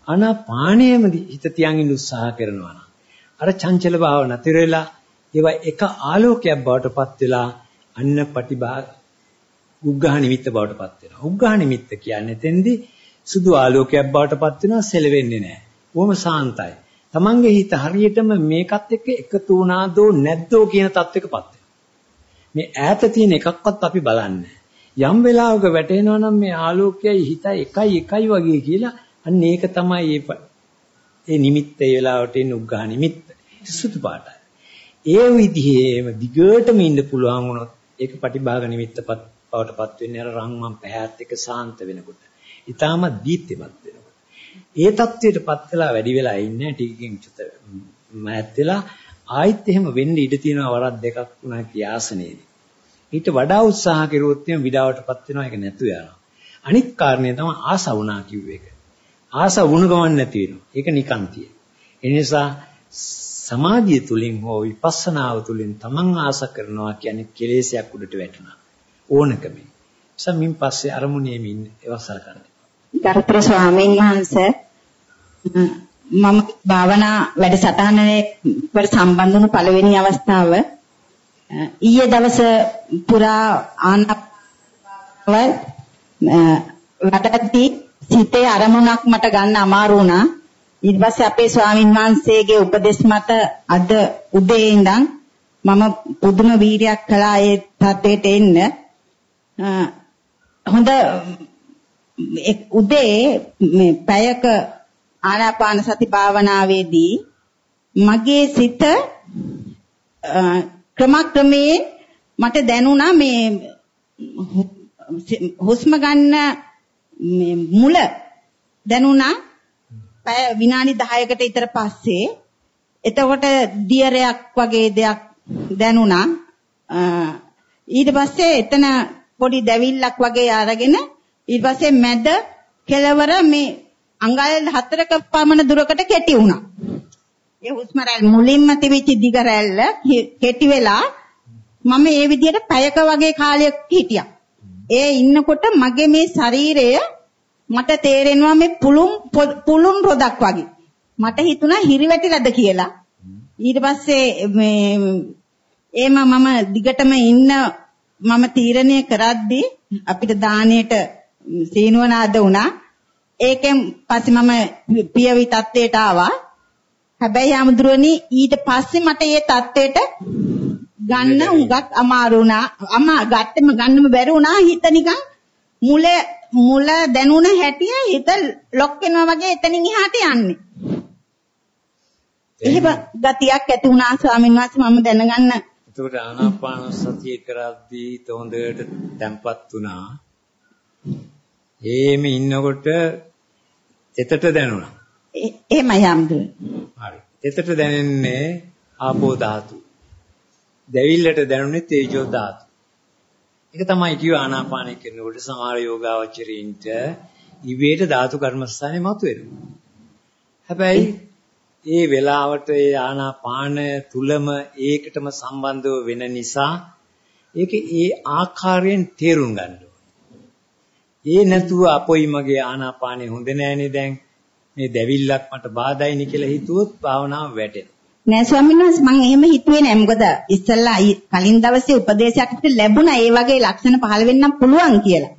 අනාපානයේම හිත තියන් ඉන්න උත්සාහ කරනවා නම් අර චංචල භාව නැතිර වෙලා ඒවා එක ආලෝකයක් බවට පත් වෙලා අන්න ප්‍රතිභා උග්ඝහ නිමිත්ත බවට පත් වෙනවා. උග්ඝහ නිමිත්ත කියන්නේ තෙන්දී සුදු ආලෝකයක් බවට පත් වෙනවා සෙලවෙන්නේ නැහැ. බොහොම සාන්තයි. Tamange හිත හරියටම මේකත් එක්ක එකතු වුණාදෝ නැද්දෝ කියන තත්වයකපත් මේ ඈත තියෙන එකක්වත් අපි බලන්නේ යම් වෙලාවක වැටෙනවා නම් මේ ආලෝකයයි හිතයි එකයි එකයි වගේ කියලා අන්න ඒක තමයි ඒ ඒ නිමිත්ත ඒ වෙලාවට එන උග්ඝා නිමිත්ත. සුදු පාටයි. ඒ විදිහේම දිගටම ඉන්න පුළුවන් වුණොත් ඒක පටිභාග නිමිත්තපත් බවටපත් වෙන්නේ අර රංමන් පැහැත් එක සාන්ත වෙනකොට. ඊටාම දීප්තිමත් වෙනවා. ඒ தത്വයටපත් වෙලා වැඩි වෙලා ඉන්නේ ටිකකින් චුත මෑත් වෙලා ආයිත් එහෙම වෙන්න ඉඩ තියෙනවා වරක් දෙකක් වුණා කියාසනේදී. ඊට වඩා උත්සාහ කෙරුවොත් එම් විඩාවටපත් වෙනවා ඒක නැතු යනවා. අනිත් කාරණේ තමයි ආසවුණා කිව්ව එක. ආස වුණ ගමන් නැති වෙනවා. ඒක නිකාන්තිය. ඒ නිසා සමාධිය තුලින් හෝ විපස්සනාව තුලින් තමන් ආස කරනවා කියන්නේ කෙලෙසයක් උඩට වැටෙනවා. ඕනකමයි. සමින් පස්සේ අරමුණේම ඉන්න ඒවසල කරන්න. ගරුතර ස්වාමීන් වහන්සේ මම භාවනා වැඩසටහනේ වට සම්බන්ධ වුණු පළවෙනි අවස්ථාව ඊයේ දවස පුරා ආනපව වඩද්දී සිතේ අරමුණක් මට ගන්න අමාරු වුණා. ඊට පස්සේ අපේ ස්වාමින් වහන්සේගේ උපදෙස් මත අද උදේ ඉඳන් මම පුදුම වීරියක් කළා ඒ තත්ත්වයට එන්න. හොඳ උදේ මේ පැයක ආනාපාන සති භාවනාවේදී මගේ සිත ක්‍රමක්‍රමයෙන් මට දැනුණා මේ හුස්ම ගන්න මේ මුල දැනුණා පැය විනාඩි 10කට විතර පස්සේ එතකොට දියරයක් වගේ දෙයක් දැනුණා ඊට පස්සේ එතන පොඩි දැවිල්ලක් වගේ අරගෙන ඊට පස්සේ මැද කෙලවර මේ අඟල් හතරක පමණ දුරකට කෙටි වුණා. ඒ හුස්ම රැල්ල මුලින්ම තිබිච්ච දිග රැල්ල කෙටි වෙලා මම ඒ විදිහට පැයක වගේ කාලයක් හිටියා. ඒ ඉන්නකොට මගේ මේ ශරීරය මට තේරෙනවා මේ පුළුම් පුළුන් රොදක් වගේ. මට හිතුණා හිරිවැටිලාද කියලා. ඊට පස්සේ මේ එහෙම මම දිගටම ඉන්න මම තීරණය කරද්දී අපිට දාණයට සීනුවනාද වුණා. ඒකෙන් පස්සේ මම පියවි තත්ත්වයට ආවා. හැබැයි ආමුදුරනි ඊට පස්සේ මට මේ තත්ත්වයට ගන්න උඟක් අමාරු වුණා. අමා ගත්තම ගන්නම බැරි වුණා. හිත නිකන් මුල මුල දැනුණ හැටිය හිත ලොක් වෙනවා වගේ එතනින් එහාට යන්නේ. එහෙම ගතියක් ඇති වුණා ස්වාමීන් වහන්සේ මම දැනගන්න. එතකොට ආනාපාන සතිය කරද්දී තොඳට තැම්පත් වුණා. එහෙම ඉන්නකොට එතට දැනුණා. එහෙමයි හම්දුනේ. හරි. එතට දැනෙන්නේ ආපෝ ධාතු. දැවිල්ලට දැනුනේ තේජෝ ධාතු. ඒක තමයි කිව්ව ආනාපානය කරනකොට සමහර යෝගාවචරීන්ට ඉවේට ධාතු කර්මස්ථානේ මතුවෙනවා. හැබැයි ඒ වෙලාවට ඒ ආනාපාන තුලම ඒකටම සම්බන්ධව වෙන නිසා ඒක ඒ ආකාරයෙන් තේරුම් ගන්න ඒ නැතුව අපොයි මගේ ආනාපානෙ හොඳ නෑනේ දැන් මේ දැවිල්ලක් මට බාධායිනි කියලා හිතුවොත් භාවනාව වැටෙනවා. නෑ ස්වාමීන් වහන්සේ මම එහෙම හිතුවේ නෑ මොකද ඉස්සල්ලා කලින් දවසේ උපදේශයක් ලැබුණා ඒ වගේ ලක්ෂණ පහළ වෙන්නම් පුළුවන් කියලා.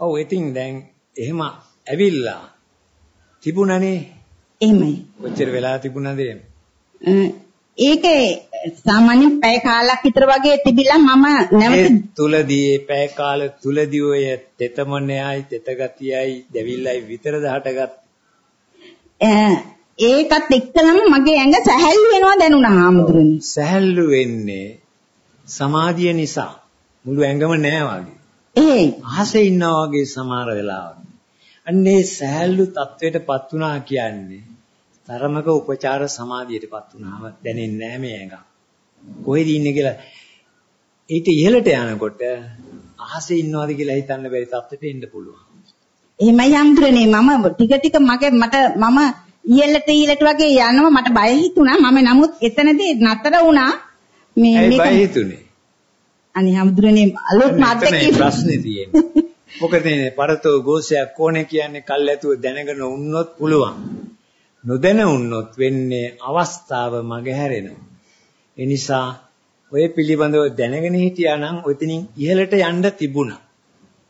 ඔව් ඉතින් දැන් එහෙම ඇවිල්ලා තිබුණනේ. එහෙමයි. කොච්චර වෙලා තිබුණාද එහෙම? ඒකේ සාමාන්‍යයෙන් පැය කාලක් විතර වගේ තිබිලා මම නැවත තුලදී පැය කාල තුලදී ඔය තෙතමනයයි තෙත ගතියයි දෙවිල්ලයි විතරද හටගත් ඒකත් එක්කලම මගේ ඇඟ සැහැල්ලු වෙනවා දැනුණා ආමුදුරනේ සැහැල්ලු වෙන්නේ සමාධිය නිසා. මුළු ඇඟම නෑ වගේ. ඒ අහසේ ඉන්නා වගේ සමහර වෙලාවට අන්නේ සැහැල්ලු තත්වයටපත් වුණා කියන්නේ තරමක උපචාර සමාධියටපත් වුණාම දැනෙන්නේ නැහැ මේ ඇඟ. කොහෙද ඉන්නේ කියලා ඊට ඉහළට යනකොට අහසේ ඉන්නවද කියලා හිතන්න බැරි තත්ත්වයට එන්න පුළුවන්. එහෙමයි යම්ත්‍රනේ මම ටික ටික මගේ මට මම ඉහළට ඉහළට වගේ යනවා මට බය හිතුණා. මම නමුත් එතනදී නතර වුණා. මේ මේක බය හිතුනේ. අනේ යම්ත්‍රනේ අලුත් මාත්‍යකේ ප්‍රශ්නේ තියෙන්නේ. මොකද මේ පරතෝ ගෝසයක් කොනේ කියන්නේ කල්ැතුව දැනගෙන උන්නොත් පුළුවන්. නොදැන වුණොත් වෙන්නේ අවස්ථාව මගහැරෙනවා. ඒ නිසා ඔය පිළිබඳව දැනගෙන හිටියා නම් ඔතනින් ඉහළට යන්න තිබුණා.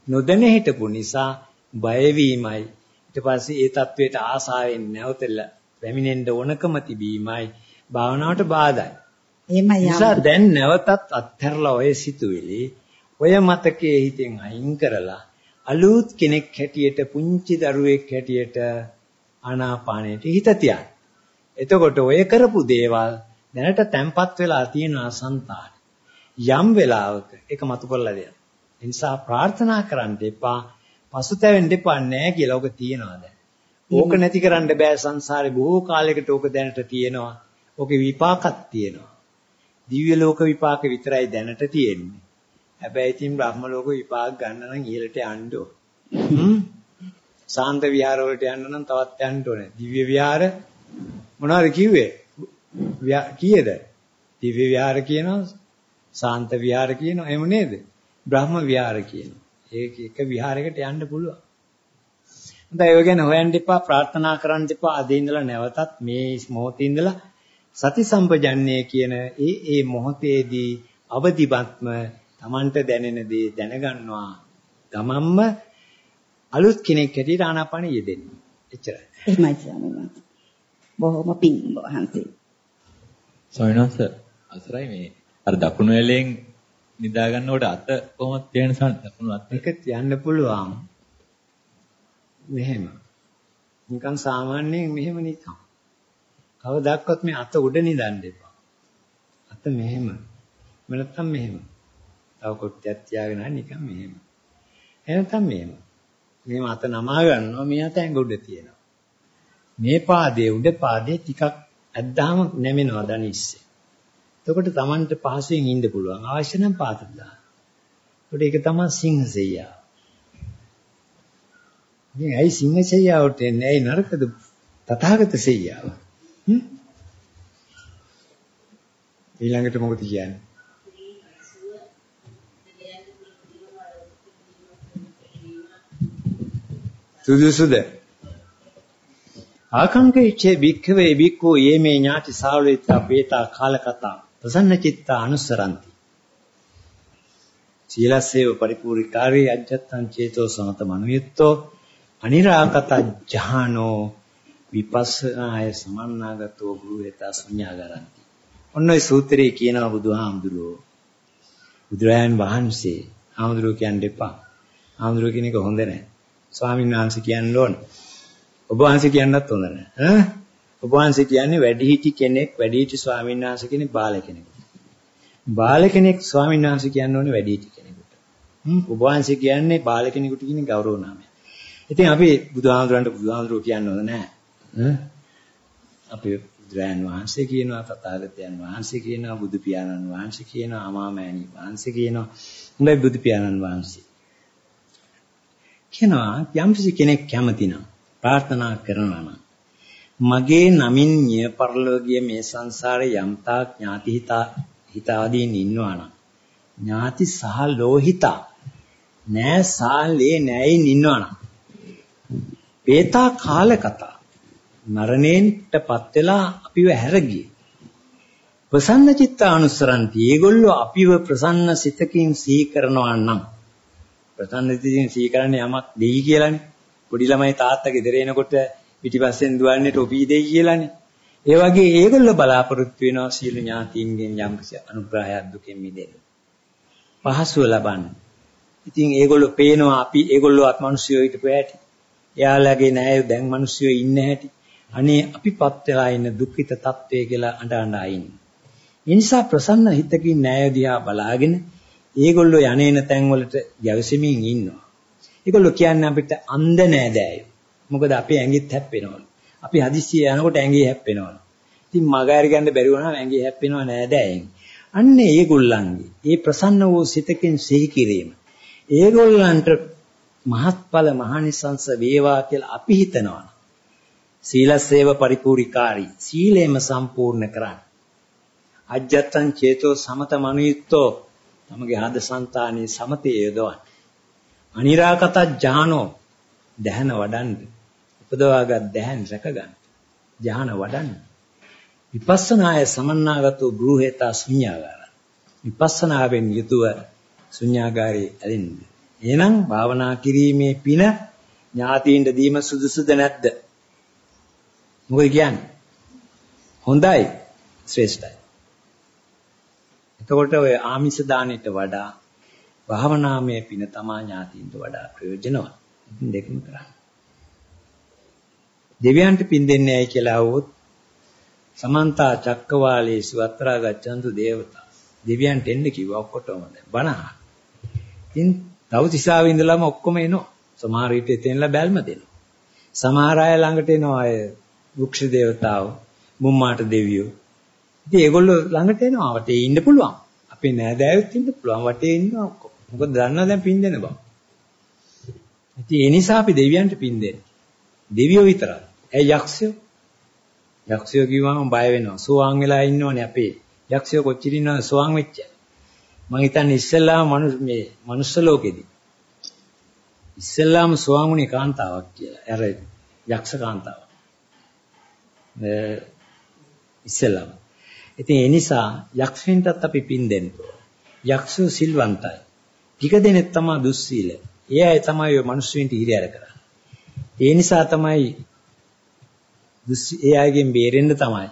නොදැන හිටපු නිසා බය වීමයි ඊට පස්සේ ඒ தത്വයට ආසාවෙන් නැවතලා පැමිණෙන්න ඕනකම තිබීමයි භාවනාවට බාධායි. එහෙමයි. නිසා දැන් නැවතත් අත්හැරලා ඔය සිතුවිලි ඔය මතකයේ හිතෙන් අයින් කරලා අලුත් කෙනෙක් හැටියට පුංචි දරුවෙක් හැටියට ආනාපානයට හිත තියන්න. එතකොට ඔය කරපු දේවල් දැනට තැම්පත් වෙලා තියෙන අසන්තාන යම් වෙලාවක ඒක මතු කරලා දෙන්න. ඒ නිසා ප්‍රාර්ථනා කරන්න එපා පසුතැවෙන්න එපා නෑ කියලා ඔක තියනවා දැන්. ඕක නැති කරන්න බෑ සංසාරේ බොහෝ කාලයකට ඕක දැනට තියෙනවා. ඕකේ විපාකක් තියෙනවා. දිව්‍ය ලෝක විපාක විතරයි දැනට තියෙන්නේ. හැබැයි ඉතින් බ්‍රහ්ම ලෝක විපාක ගන්න නම් ඉහළට යන්න ඕන. සාන්ත විහාර වලට යන්න නම් තවත් යන්න ඕනේ. දිව්‍ය විහාර මොනවද කිව්වේ? කීයද? දිව්‍ය විහාර කියනවා, සාන්ත විහාර කියනවා, එහෙම නේද? බ්‍රහ්ම විහාර කියනවා. ඒක එක විහාරයකට යන්න පුළුවන්. හොඳයි ඔය ගැන හොයන්න එපා, ප්‍රාර්ථනා කරන්න එපා. අද ඉඳලා නැවතත් මේ මොහොතේ ඉඳලා සති සම්පජන්නේ කියන ඒ ඒ මොහොතේදී අවදිවත්ම Tamanට දැනෙන දේ දැනගන්නවා. තමන්ම අලුත් කෙනෙක් හැටියට ආනාපානෙ යෙදෙන්න. එච්චරයි. එහෙමයි ස්වාමීන්. බොහොම පිං වහන්සේ. ස්වාමීන් අසරයි මේ අර දකුණු ඇලෙන් නිදා ගන්නකොට අත කොහොමද තියන දකුණු අත එක තියන්න පුළුවන්. මෙහෙම. නිකන් සාමාන්‍යයෙන් මෙහෙම නිකන්. කවදාවත් මේ අත උඩ නිදන්න එපා. අත මෙහෙම. නැත්නම් මෙහෙම. තව කොට්ටයක් තියාගෙන නිකන් මෙහෙම. එනතම් මෙහෙම. මේ මත නමා ගන්නවා මේ අත ඇඟ උඩ තියෙනවා. මේ පාදයේ උඩ පාදයේ ටිකක් ඇද්දාම නැමෙනවා දනිස්සේ. එතකොට Tamanට පහසුවෙන් ඉන්න පුළුවන්. අවශ්‍ය නම් පාත්‍ර දාන්න. එතකොට ඒක තමයි සිංහසෙයියා. ඉතින් ඇයි සිංහසෙයියාවට එන්නේ? ඇයි නරකද? තථාගත සෙයියාව. හ්ම්? ඊළඟට මොකද කියන්නේ? සුදුසුද? ආකංකේ චේ භික්ඛවේ භික්ඛෝ යේමේ ඥාති සාවලිතා වේතා කාලකතා ප්‍රසන්න චිත්තා අනුසරಂತಿ සීලස්සේව පරිපූර්ණකාරී අජත්තං චේතෝ සමත මනුයත්තෝ අනිරාකත ජහනෝ විපස්සනාය සමන්නාගතෝ ගුරුහෙතා ශුන්‍යාගරಂತಿ ඔන්න ඔය සූත්‍රයේ කියනවා බුදුහාමුදුරුවෝ. බුදුරයන් වහන්සේ හාමුදුරුවෝ කියන්න එපා. හාමුදුරුවෝ කියන එක හොඳ නැහැ ස්වාමීන් වහන්සේ කියන්න ඕන. ඔබ වහන්සේ කියන්නත් හොඳ නැහැ ඈ? ඔබ වහන්සේ කියන්නේ වැඩිහිටි කෙනෙක් වැඩිහිටි ස්වාමීන් වහන්සේ කෙනෙක් බාල කෙනෙක් බාල කෙනෙක් ස්වාමීන් වහන්සේ කියන්න ඕනේ වැඩිහිටි කෙනෙකුට. ඔබ වහන්සේ කියන්නේ බාල කෙනෙකුට කියන ගෞරව නාමය. ඉතින් අපි බුදුහාමුදුරන්ට බුදුහාමුදුරුවෝ කියන්න හොඳ නැහැ අපේ බුදුරයන් වහන්සේ කියනවා තථාගතයන් වහන්සේ කියනවා බුදු පියාණන් වහන්සේ කියනවා අමාමෑණි වහන්සේ කියනවා. හොඳයි බුදු පියාණන් වහන්සේ. කියනවා යම්කිසි කෙනෙක් කැමතිනම් ප්‍රාර්ථනා කරනවා නම් මගේ නමින් මිය පරලෝකීය මේ සංසාරේ යම්තා ඥාති හිතා හිතාදීන් ඉන්නවා නම් ඥාති සහ ලෝහිතා නෑ සාලේ නෑයින් ඉන්නවා නම් පේතා කාල කතා මරණයෙන්ටපත් වෙලා අපිව හැරගියේ. ප්‍රසන්න චිත්තානුස්සරන්ති. ඒගොල්ලෝ අපිව ප්‍රසන්න සිතකින් සිහි කරනවා නම් ප්‍රසන්න සිතකින් සිහි කරන්නේ යමක් දෙයි කියලානේ. පොඩි ළමයි තාත්තා ගෙදර එනකොට පිටිපස්සෙන් දුවන්නේ ටොපි දෙයි කියලානේ. ඒ වගේ ඒගොල්ල බලාපොරොත්තු වෙනවා සියලු ඥාතීන්ගෙන් යම් අනුග්‍රහයක් දුකෙන් මිදෙන්න. පහසුව ලබන්න. ඉතින් ඒගොල්ලෝ පේනවා අපි ඒගොල්ලෝත් මිනිස්සුයෝ හිටපු හැටි. එයාලගේ නෑ දැන් මිනිස්සුයෝ ඉන්න හැටි. අනේ අපිපත් වෙලා ඉන්න දුක්ඛිත తත්වයේ කියලා අඬ අඬ අයින්. ඒ නිසා ප්‍රසන්න හිතකින් ණය දිහා බලාගෙන ඒගොල්ලෝ යන්නේන තැන් වලට යවසෙමින් ඉන්නවා. ඒගොල්ලෝ කියන්නේ අපිට අන්ධ නෑදෑයෝ. මොකද අපේ ඇඟෙත් හැප්පෙනවලු. අපි හදිස්සිය යනකොට ඇඟේ හැප්පෙනවලු. ඉතින් මගහැරි ගන්න බැරි වුණාම ඇඟේ හැප්පෙනව නෑදෑයෙන්. අන්න ඒගොල්ලන්ගේ ඒ ප්‍රසන්න වූ සිතකින් සිහි කිරීම. ඒගොල්ලන්ට මහත්ඵල මහනිසංස වේවා කියලා අපි හිතනවා. සීලසේව පරිපූර්ණිකාරී සීලේම සම්පූර්ණ කරන්න. අජ්ජත්තං චේතෝ සමත මනුයුක්තෝ තමගේ ආද సంతානී සමතේ යොදවන්න. අනිරාකත ඥානෝ දැහන වඩන්න. උපදවාගත් දැහන් රැකගන්න. ඥාන වඩන්න. විපස්සනාය සමන්නාගතෝ ගෘහෙතා ශුන්‍යාගාර. විපස්සනාවෙන් යුතුව ශුන්‍යාගාරේ ඇලෙන්න. එහෙනම් භාවනා කිරීමේ පින ඥාතීන්ට දීම සුදුසුද නැද්ද? මොකද කියන්නේ? හොඳයි ශ්‍රේෂ්ඨයි. එතකොට ඔය ආමිෂ දානෙට වඩා භාවනාමය පින තමා ඥාතියින්ට වඩා ප්‍රයෝජනවත්. දෙකම කරන්න. දෙවියන්ට පින් දෙන්නේ ඇයි කියලා අහුවොත් සමන්ත චක්කවාලේසු අත්‍රා ගච්ඡන්තු දේවතා. දෙවියන්ට එන්න කිව්වා ඔක්කොටම දැන් බණහ. ඉතින් තවතිසාවේ ඉඳලාම ඔක්කොම එනවා. සමහර විට එතෙන්ලා බැල්ම දෙනවා. සමහර අය ළඟට එනවා අය වෘක්ෂ දේවතාවෝ, මුම්මාට දෙවියෝ. ඉතින් ඒගොල්ලෝ ළඟට එනවා වටේ ඉන්න පුළුවන්. අපේ නෑදෑයොත් ඉන්න පුළුවන් වටේ ඉන්නවා ඔක්කොම. මොකද දන්නවා දැන් පින් දෙන බව. ඉතින් ඒ නිසා අපි දෙවියන්ට පින් දෙන්නේ. දෙවියෝ විතරයි. ඇයි යක්ෂයෝ? යක්ෂයෝ කිව්වම බය වෙනවා. සෝවාන් වෙලා ඉන්නෝනේ අපේ. යක්ෂයෝ කොච්චර ඉන්නවද සෝවාන් වෙච්ච? මම හිතන්නේ ඉස්සෙල්ලාම මනුස්ස මේ මනුස්ස ලෝකෙදී. ඉස්සෙල්ලාම සෝවාන් වුණේ කාන්තාවක් කියලා. අර යක්ෂ කාන්තාවක්. ඉස්සෙල්ලාම. ඉතින් ඒ නිසා යක්ෂයන්ටත් අපි පින් දෙන්න යක්ෂු සිල්වන්තයි. ටික දෙනෙක් තමයි දුස්සීල. ඒ අය තමයි ඔය මිනිස්සුන්ට හිරියර කරන්නේ. ඒ නිසා තමයි ඒ අයගෙන් බේරෙන්න තමයි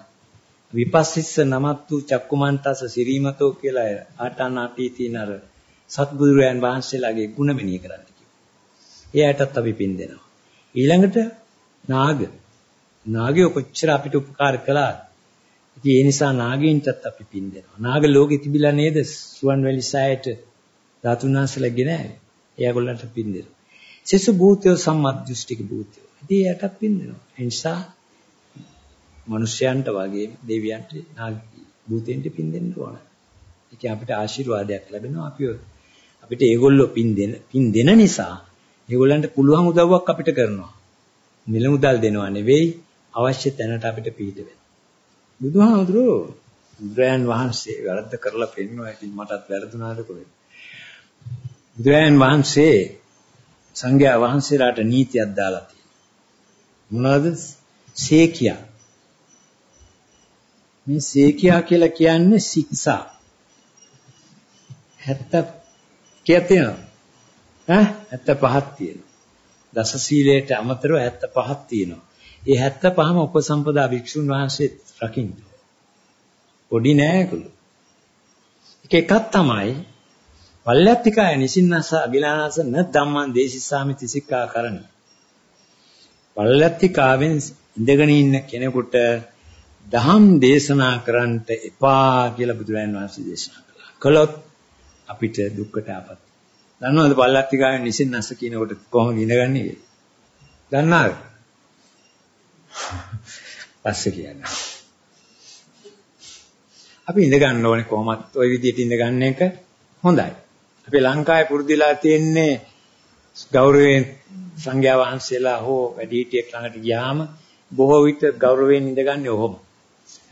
විපස්සිස්ස නමත්තු චක්කුමන්තස සිරීමතෝ කියලා ආටානාටි තියෙන අර සත්බුදුරයන් වහන්සේලාගේ ගුණ මෙනෙහි කරන්න කිව්වා. ඒ අයටත් අපි පින් දෙනවා. ඊළඟට නාග නාගයෝ කොච්චර අපිට උපකාර කළාද? ඉතින් ඒ නිසා නාගයින්ටත් අපි පින් දෙනවා. නාග ලෝකෙ තිබිලා නේද? සුවන්වැලි සෑයට ධාතුන්වහන්සේලා ගෙනාවේ. එයාගොල්ලන්ට පින් දෙනවා. සෙසු භූතයෝ සම්මත් දෘෂ්ටික භූතයෝ. ඉතින් එයාටත් පින් දෙනවා. ඒ නිසා මිනිස්යන්ට වගේ දෙවියන්ට නාග භූතෙන්ට පින් දෙන්න ඕන. ඒක අපිට ආශිර්වාදයක් ලැබෙනවා. අපි අපිට ඒගොල්ලෝ පින් දෙන පින් දෙන නිසා ඒගොල්ලන්ට පුළුවන් උදව්වක් අපිට කරනවා. මිල මුදල් දෙනවා නෙවෙයි අවශ්‍ය තැනට අපිට පිළිද වෙනවා. බුදුහාමුදුරුවෝ බුදුරයන් වහන්සේ වැරද්ද කරලා පෙන්වුවා. ඉතින් මටත් වැරදුනාද කොහෙද? බුදුරයන් වහන්සේ සංඝයා වහන්සේලාට නීතියක් දාලා තියෙනවා. මොනවද? සේකියා. මේ සේකියා කියලා කියන්නේ ශික්ෂා. 70 කීයක් තියෙනවද? ඈ 75ක් තියෙනවා. දස සීලයට අමතරව 75ක් තියෙනවා. ඒ 75ම උපසම්පදා භික්ෂුන් වහන්සේ රකින්න. පොඩි නෑකලු. එක එකක් තමයි පල්ලත්තිකාය නිසින්නස අගිලානස න ධම්මං දේශිස්සාමි තිසික්කා කරණ. පල්ලත්තිකාවෙන් ඉඳගෙන ඉන්න කෙනෙකුට දහම් දේශනා කරන්නට එපා කියලා බුදුරජාණන් වහන්සේ දේශනා කළා. කළොත් අපිට දුක්කට ආපත්. දන්නවද පල්ලත්තිකාවෙන් නිසින්නස කියනකොට කොහොමද ඉඳගන්නේ කියලා? දන්නවද? පස්සේ කියන්න. අපි ඉඳ ගන්න ඕනේ කොහොමත් ওই විදිහට ඉඳ ගන්න එක හොඳයි. අපි ලංකාවේ පුරුදුලා තියෙන්නේ ගෞරවයෙන් සංඝයා වහන්සේලා හෝ වැඩිහිටියෙක් ළඟට ගියාම බොහෝ විට ගෞරවයෙන් ඉඳගන්නේ ඔහොම.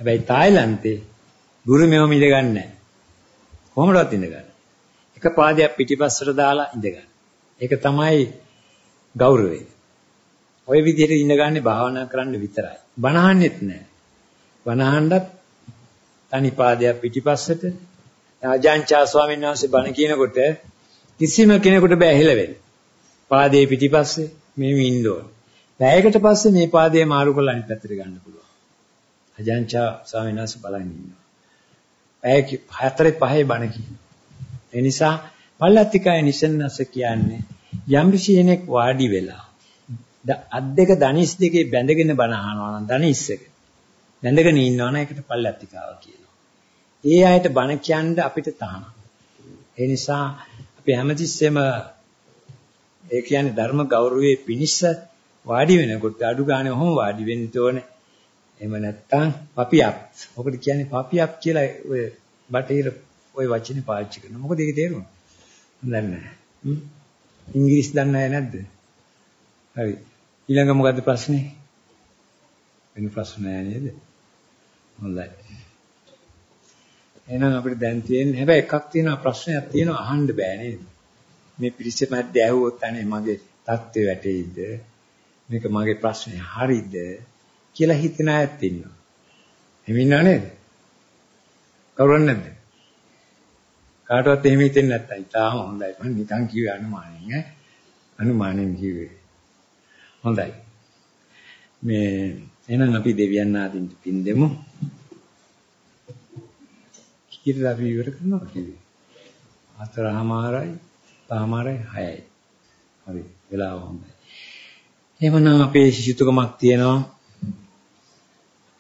හැබැයි තායිලන්තේ ගුරුමෙවම ඉඳගන්නේ නැහැ. කොහොමදවත් ඉඳගන්නේ? එක පාදයක් පිටිපස්සට දාලා ඉඳගන්න. ඒක තමයි ගෞරවය. ওই විදිහට ඉඳගන්නේ භාවනා කරන්න විතරයි. බණහන්නෙත් නැහැ. බණහන්ඩත් තනි පාදයක් පිටිපස්සට ආජාන්චා ස්වාමීන් වහන්සේ බණ කියනකොට කිසිම කෙනෙකුට බෑ හෙලවෙන්න. පාදයේ පිටිපස්සේ මෙහෙම ඉන්න ඕන. පැයකට පස්සේ මේ පාදයේ මාරු කරලා අනිත් පැත්තට ගන්න පුළුවන්. ආජාන්චා ස්වාමීන් වහන්සේ බලන් ඉන්නවා. පැය හතරේ පහේ බණ කියනවා. ඒ නිසා පල්ලත්තිකය නිසන්නස කියන්නේ යම් කෙනෙක් වාඩි වෙලා අත් දෙක දනිස් දෙකේ බැඳගෙන බණ අහනවා නම් දනිස් එක බැඳගෙන ඉන්නවා නම් ඒකට පල්ලත්තිකාව කියනවා. ඒ අයට බණ කියන්න අපිට තහනම්. ඒ නිසා අපි හැමතිස්සෙම ඒ කියන්නේ ධර්ම ගෞරවයේ පිනිස්ස වාඩි වෙනකොට අඩු ගානේ ඔහොම වාඩි වෙන්න ඕනේ. එහෙම නැත්තම් පපියක්. මොකද කියන්නේ පපියක් කියලා ඔය බටහිර ওই වචනේ පාවිච්චි කරනවා. මොකද ඒකේ තේරුම? දන්නේ නැහැ. ඉංග්‍රීසි දන්නේ නැහැ නැද්ද? හරි. ඊළඟ මොකද්ද ප්‍රශ්නේ? වෙන ප්‍රශ්න නැහැ නේද? හොඳයි. එහෙනම් අපිට දැන් තියෙන්නේ හැබැයි එකක් තියෙනවා ප්‍රශ්නයක් තියෙනවා අහන්න බෑ නේද? මේ පිළිසෙ මැද්ද ඇහුවොත් අනේ මගේ தත්ත්වය වැටෙයිද? මේක මගේ ප්‍රශ්නේ හරිද? කියලා හිතන අයත් ඉන්නවා. එහෙම ඉන්නව නේද? කවුරුන් නැද්ද? කාටවත් එහෙම හිතෙන්නේ නැත්තම් ඉතාලම හොඳයි. මම නිකන් කිව්වේ අනුමානෙන් ඈ. අනුමානෙන් කිව්වේ. හොඳයි. මේ එහෙනම් අපි දෙවියන් ආදින්ට පින් දෙමු. කීයද අපි ඉවර කරනවා කිව්වේ? හතරමාරයි, පහමාරයි, හයයි. හරි. වෙලාව හොඳයි. එහෙමනම් අපේ ශිෂ්‍යතුකමක් තියෙනවා.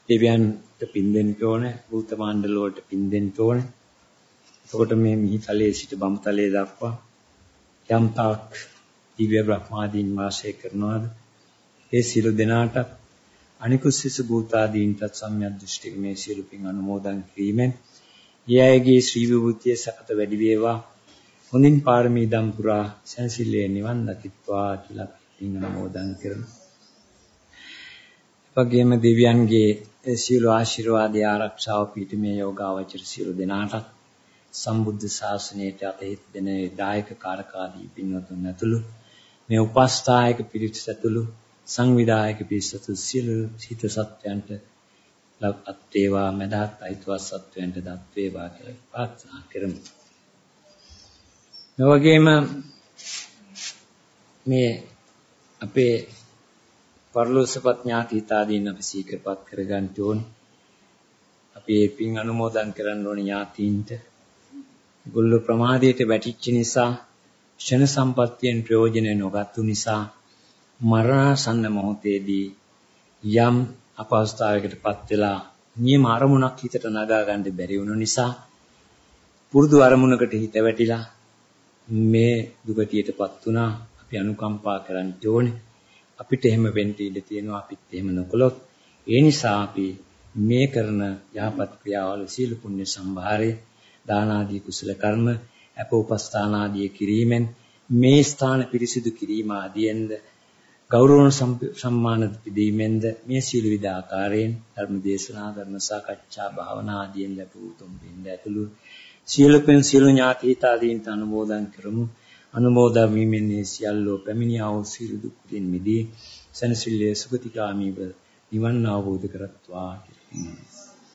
දෙවියන්ට පින් දෙන්න ඕනේ, භූත මණ්ඩල වලට පින් දෙන්න ඕනේ. එතකොට මේ මිහිතලයේ සිට බඹතලයේ දක්වා යම් තාක් දිව්‍ය බ්‍රහ්මාදීන් වාසය කරනවාද? ඒ සියලු දෙනාට අනිකුත් සිසු භූතාදීන්ටත් සම්‍යක් දෘෂ්ටික මේ සියලු පින් අනුමෝදන් කිරීමෙන් ඊයේගේ ශ්‍රී විභූතිය සකත වැඩි වේවා හොඳින් පාරමී දම් පුරා සැනසille නිවන් දකිත්වා කියලා පින් අනුමෝදන් කරමු. වගේම දෙවියන්ගේ සියලු ආශිර්වාද ආරක්ෂාව පිටමේ යෝගාවචර සියලු දෙනාටත් සම්බුද්ධ ශාසනයට අතහිත දෙන දායක කාරකාදී පින්වතුන් ඇතුළු මේ උපස්ථායක පිරිස ඇතුළු සංවිධායක පිරිසතු සියලු හිත සත්‍යයන්ට අත් වේවා මදහත් අයිතුවත් සත්වයන්ට දත් වේවා කියලා ප්‍රාර්ථනා කරමු. මේ වගේම මේ අපේ පරලෝසපත් ඥාති හිතාදීන් අපි සීකරපත් කරගන්න ඕනේ. අපි මේ පින් අනුමෝදන් කරන්න ඕනේ ඥාතීන්ට. ඒගොල්ලෝ ප්‍රමාදයට වැටිච්ච නිසා ක්ෂණ සම්පත්තියෙන් ප්‍රයෝජන නොගත්තු නිසා මරණාසන්න මොහොතේදී යම් අපහසුතාවයකටපත් වෙලා නියම අරමුණක් හිතට නගා ගන්න බැරි වුණු නිසා පුරුදු අරමුණකට හිත වැටිලා මේ දුගතියටපත් වුණා අපි අනුකම්පා කරන්න ඕනේ අපිට එහෙම වෙන්න ඉඩ තියෙනවා අපිත් එහෙම නොකළොත්. ඒ නිසා අපි මේ කරන යහපත් ක්‍රියාවල සීල පුණ්‍ය සම්භාරය දාන ආදී කුසල කර්ම අප උපස්ථාන ආදී කිරීමෙන් මේ ස්ථාන පිරිසිදු කිරීම ආදීෙන්ද ගෞරව සම්මාන දීමෙන්ද මේ සීල විද ආකාරයෙන් ධර්ම දේශනා ධර්ම සාකච්ඡා භාවනා ආදීන් ලැබූ උතුම් පින්ද ඇතුළු සියලු පෙන් සියලු ඥාති හිතාදීන්ට අනුමෝදන් කරමු. අනුමෝදා වීමෙන් සියල්ලෝ පැමිණියා වූ සියලු දුක් වලින් මිදී සනසිල්ලේ සුගතිගාමීව නිවන් අවබෝධ කරත්වා කියලා.